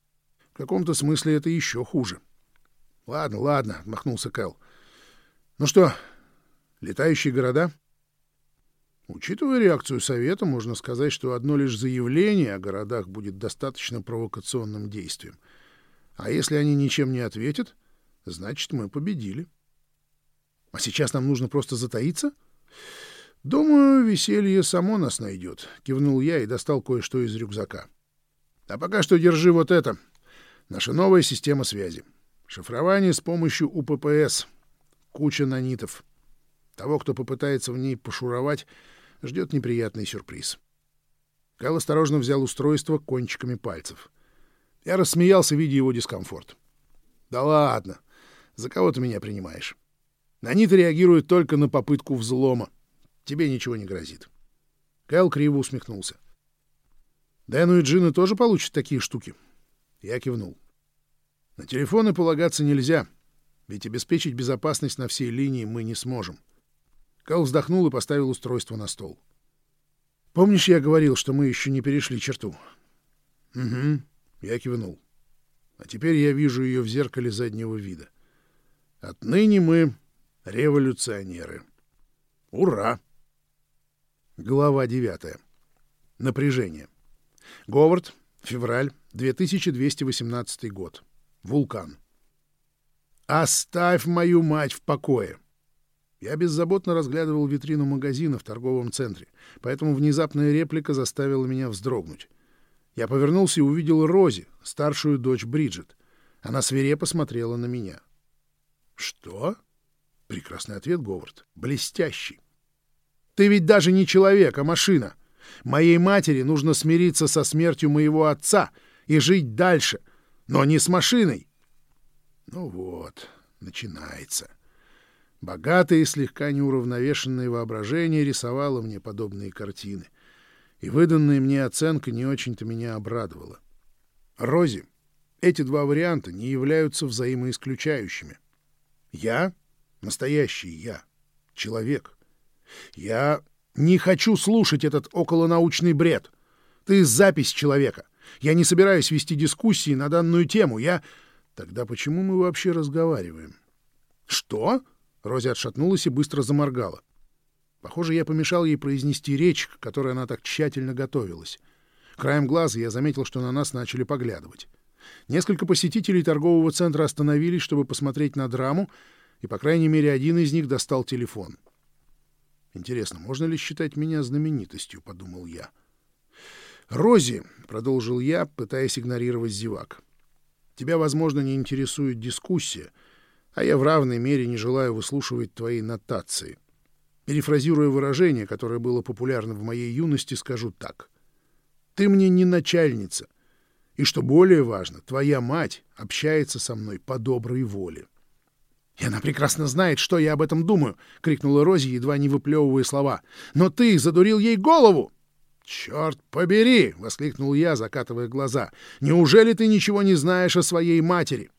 в каком-то смысле это еще хуже. — Ладно, ладно, — отмахнулся Кэл. — Ну что, летающие города? Учитывая реакцию Совета, можно сказать, что одно лишь заявление о городах будет достаточно провокационным действием. А если они ничем не ответят, значит, мы победили. А сейчас нам нужно просто затаиться — «Думаю, веселье само нас найдет», — кивнул я и достал кое-что из рюкзака. «А пока что держи вот это. Наша новая система связи. Шифрование с помощью УППС. Куча нанитов. Того, кто попытается в ней пошуровать, ждет неприятный сюрприз». Кал осторожно взял устройство кончиками пальцев. Я рассмеялся, видя его дискомфорт. «Да ладно. За кого ты меня принимаешь? Наниты реагируют только на попытку взлома. Тебе ничего не грозит. Кайл криво усмехнулся. Дэну и Джину тоже получат такие штуки. Я кивнул. На телефоны полагаться нельзя, ведь обеспечить безопасность на всей линии мы не сможем. Кайл вздохнул и поставил устройство на стол. Помнишь, я говорил, что мы еще не перешли черту? Угу. Я кивнул. А теперь я вижу ее в зеркале заднего вида. Отныне мы Революционеры. Ура! Глава 9. Напряжение. Говард, февраль, 2218 год. Вулкан. «Оставь мою мать в покое!» Я беззаботно разглядывал витрину магазина в торговом центре, поэтому внезапная реплика заставила меня вздрогнуть. Я повернулся и увидел Рози, старшую дочь Бриджит. Она свирепо смотрела на меня. «Что?» Прекрасный ответ, Говард. Блестящий. «Ты ведь даже не человек, а машина. Моей матери нужно смириться со смертью моего отца и жить дальше, но не с машиной». Ну вот, начинается. Богатое и слегка неуравновешенное воображение рисовало мне подобные картины, и выданная мне оценка не очень-то меня обрадовала. Рози, эти два варианта не являются взаимоисключающими. Я — настоящий я, человек. Я не хочу слушать этот околонаучный бред. Ты запись человека. Я не собираюсь вести дискуссии на данную тему. Я... Тогда почему мы вообще разговариваем? Что? Рози отшатнулась и быстро заморгала. Похоже, я помешал ей произнести речь, к которой она так тщательно готовилась. Краем глаза я заметил, что на нас начали поглядывать. Несколько посетителей торгового центра остановились, чтобы посмотреть на драму, и, по крайней мере, один из них достал телефон. «Интересно, можно ли считать меня знаменитостью?» — подумал я. «Рози», — продолжил я, пытаясь игнорировать зевак, — «тебя, возможно, не интересует дискуссия, а я в равной мере не желаю выслушивать твои нотации. Перефразируя выражение, которое было популярно в моей юности, скажу так. Ты мне не начальница, и, что более важно, твоя мать общается со мной по доброй воле. — И она прекрасно знает, что я об этом думаю! — крикнула Рози, едва не выплевывая слова. — Но ты задурил ей голову! — Черт побери! — воскликнул я, закатывая глаза. — Неужели ты ничего не знаешь о своей матери?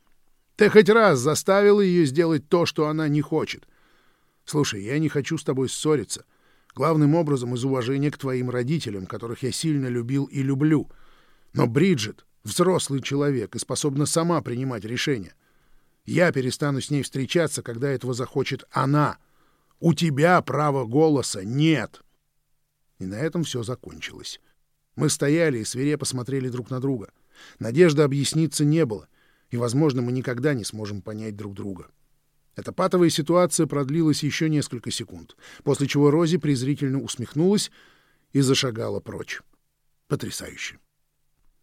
Ты хоть раз заставил ее сделать то, что она не хочет. Слушай, я не хочу с тобой ссориться. Главным образом из уважения к твоим родителям, которых я сильно любил и люблю. Но Бриджит — взрослый человек и способна сама принимать решения. — я перестану с ней встречаться, когда этого захочет она. У тебя права голоса нет. И на этом все закончилось. Мы стояли и свирепо смотрели друг на друга. Надежды объясниться не было, и, возможно, мы никогда не сможем понять друг друга. Эта патовая ситуация продлилась еще несколько секунд, после чего Рози презрительно усмехнулась и зашагала прочь. Потрясающе.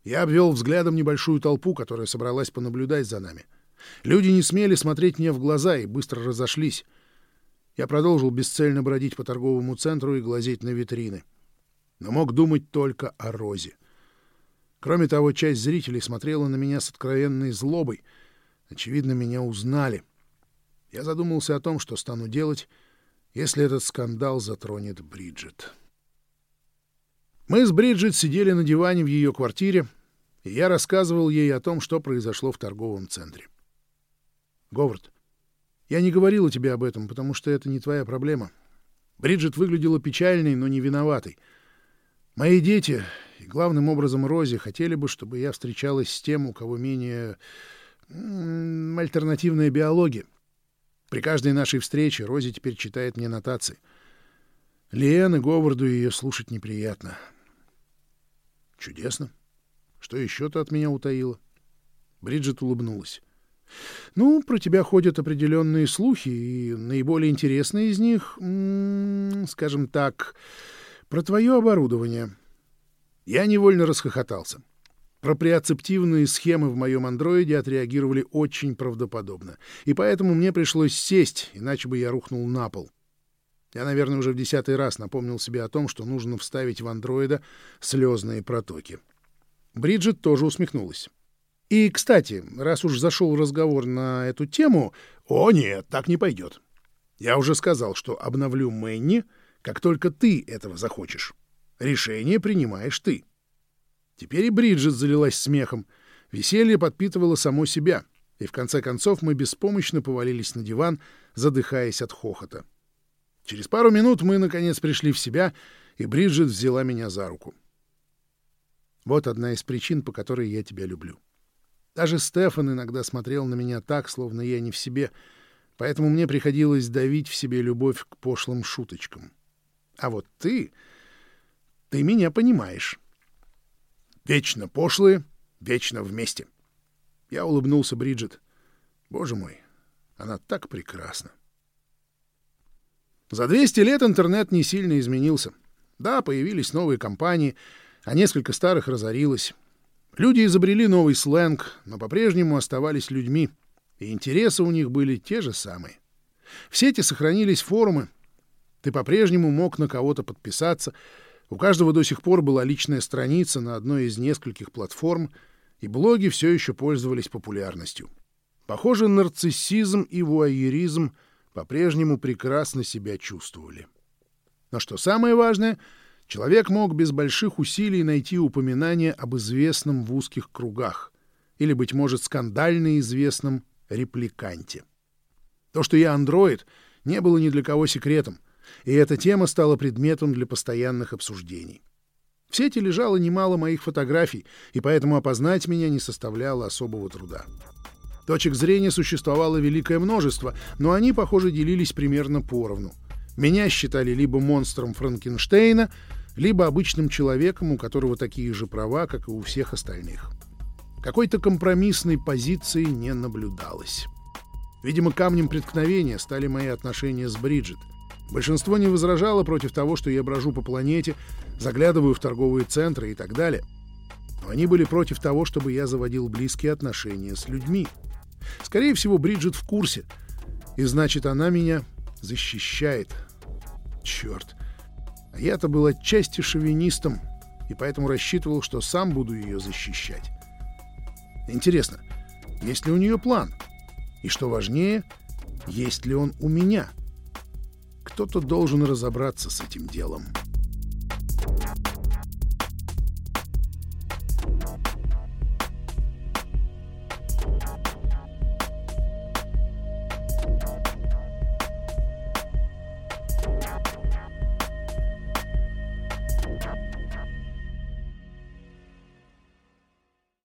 Я обвел взглядом небольшую толпу, которая собралась понаблюдать за нами. Люди не смели смотреть мне в глаза и быстро разошлись. Я продолжил бесцельно бродить по торговому центру и глазеть на витрины. Но мог думать только о Розе. Кроме того, часть зрителей смотрела на меня с откровенной злобой. Очевидно, меня узнали. Я задумался о том, что стану делать, если этот скандал затронет Бриджит. Мы с Бриджит сидели на диване в ее квартире, и я рассказывал ей о том, что произошло в торговом центре. Говард, я не говорила тебе об этом, потому что это не твоя проблема. Бриджит выглядела печальной, но не виноватой. Мои дети, и главным образом Рози, хотели бы, чтобы я встречалась с тем, у кого менее... альтернативная биология. При каждой нашей встрече Рози теперь читает мне нотации. Лиэн и Говарду ее слушать неприятно. Чудесно. Что еще ты от меня утаила? Бриджит улыбнулась. Ну, про тебя ходят определенные слухи, и наиболее интересные из них, скажем так, про твое оборудование. Я невольно расхохотался. Проприоцептивные схемы в моем андроиде отреагировали очень правдоподобно, и поэтому мне пришлось сесть, иначе бы я рухнул на пол. Я, наверное, уже в десятый раз напомнил себе о том, что нужно вставить в андроида слезные протоки. Бриджит тоже усмехнулась. И, кстати, раз уж зашел разговор на эту тему... О, нет, так не пойдет. Я уже сказал, что обновлю Мэнни, как только ты этого захочешь. Решение принимаешь ты. Теперь и Бриджит залилась смехом. Веселье подпитывало само себя. И в конце концов мы беспомощно повалились на диван, задыхаясь от хохота. Через пару минут мы, наконец, пришли в себя, и Бриджит взяла меня за руку. Вот одна из причин, по которой я тебя люблю. Даже Стефан иногда смотрел на меня так, словно я не в себе, поэтому мне приходилось давить в себе любовь к пошлым шуточкам. А вот ты... ты меня понимаешь. Вечно пошлые, вечно вместе. Я улыбнулся Бриджит. Боже мой, она так прекрасна. За 200 лет интернет не сильно изменился. Да, появились новые компании, а несколько старых разорилось. Люди изобрели новый сленг, но по-прежнему оставались людьми, и интересы у них были те же самые. В сети сохранились форумы. Ты по-прежнему мог на кого-то подписаться. У каждого до сих пор была личная страница на одной из нескольких платформ, и блоги все еще пользовались популярностью. Похоже, нарциссизм и вуайеризм по-прежнему прекрасно себя чувствовали. Но что самое важное — человек мог без больших усилий найти упоминание об известном в узких кругах или, быть может, скандально известном репликанте. То, что я андроид, не было ни для кого секретом, и эта тема стала предметом для постоянных обсуждений. В сети лежало немало моих фотографий, и поэтому опознать меня не составляло особого труда. Точек зрения существовало великое множество, но они, похоже, делились примерно поровну — меня считали либо монстром Франкенштейна, либо обычным человеком, у которого такие же права, как и у всех остальных. Какой-то компромиссной позиции не наблюдалось. Видимо, камнем преткновения стали мои отношения с Бриджит. Большинство не возражало против того, что я брожу по планете, заглядываю в торговые центры и так далее. Но они были против того, чтобы я заводил близкие отношения с людьми. Скорее всего, Бриджит в курсе, и значит, она меня защищает. Черт. А я-то был отчасти шовинистом, и поэтому рассчитывал, что сам буду ее защищать. Интересно, есть ли у нее план? И что важнее, есть ли он у меня? Кто-то должен разобраться с этим делом.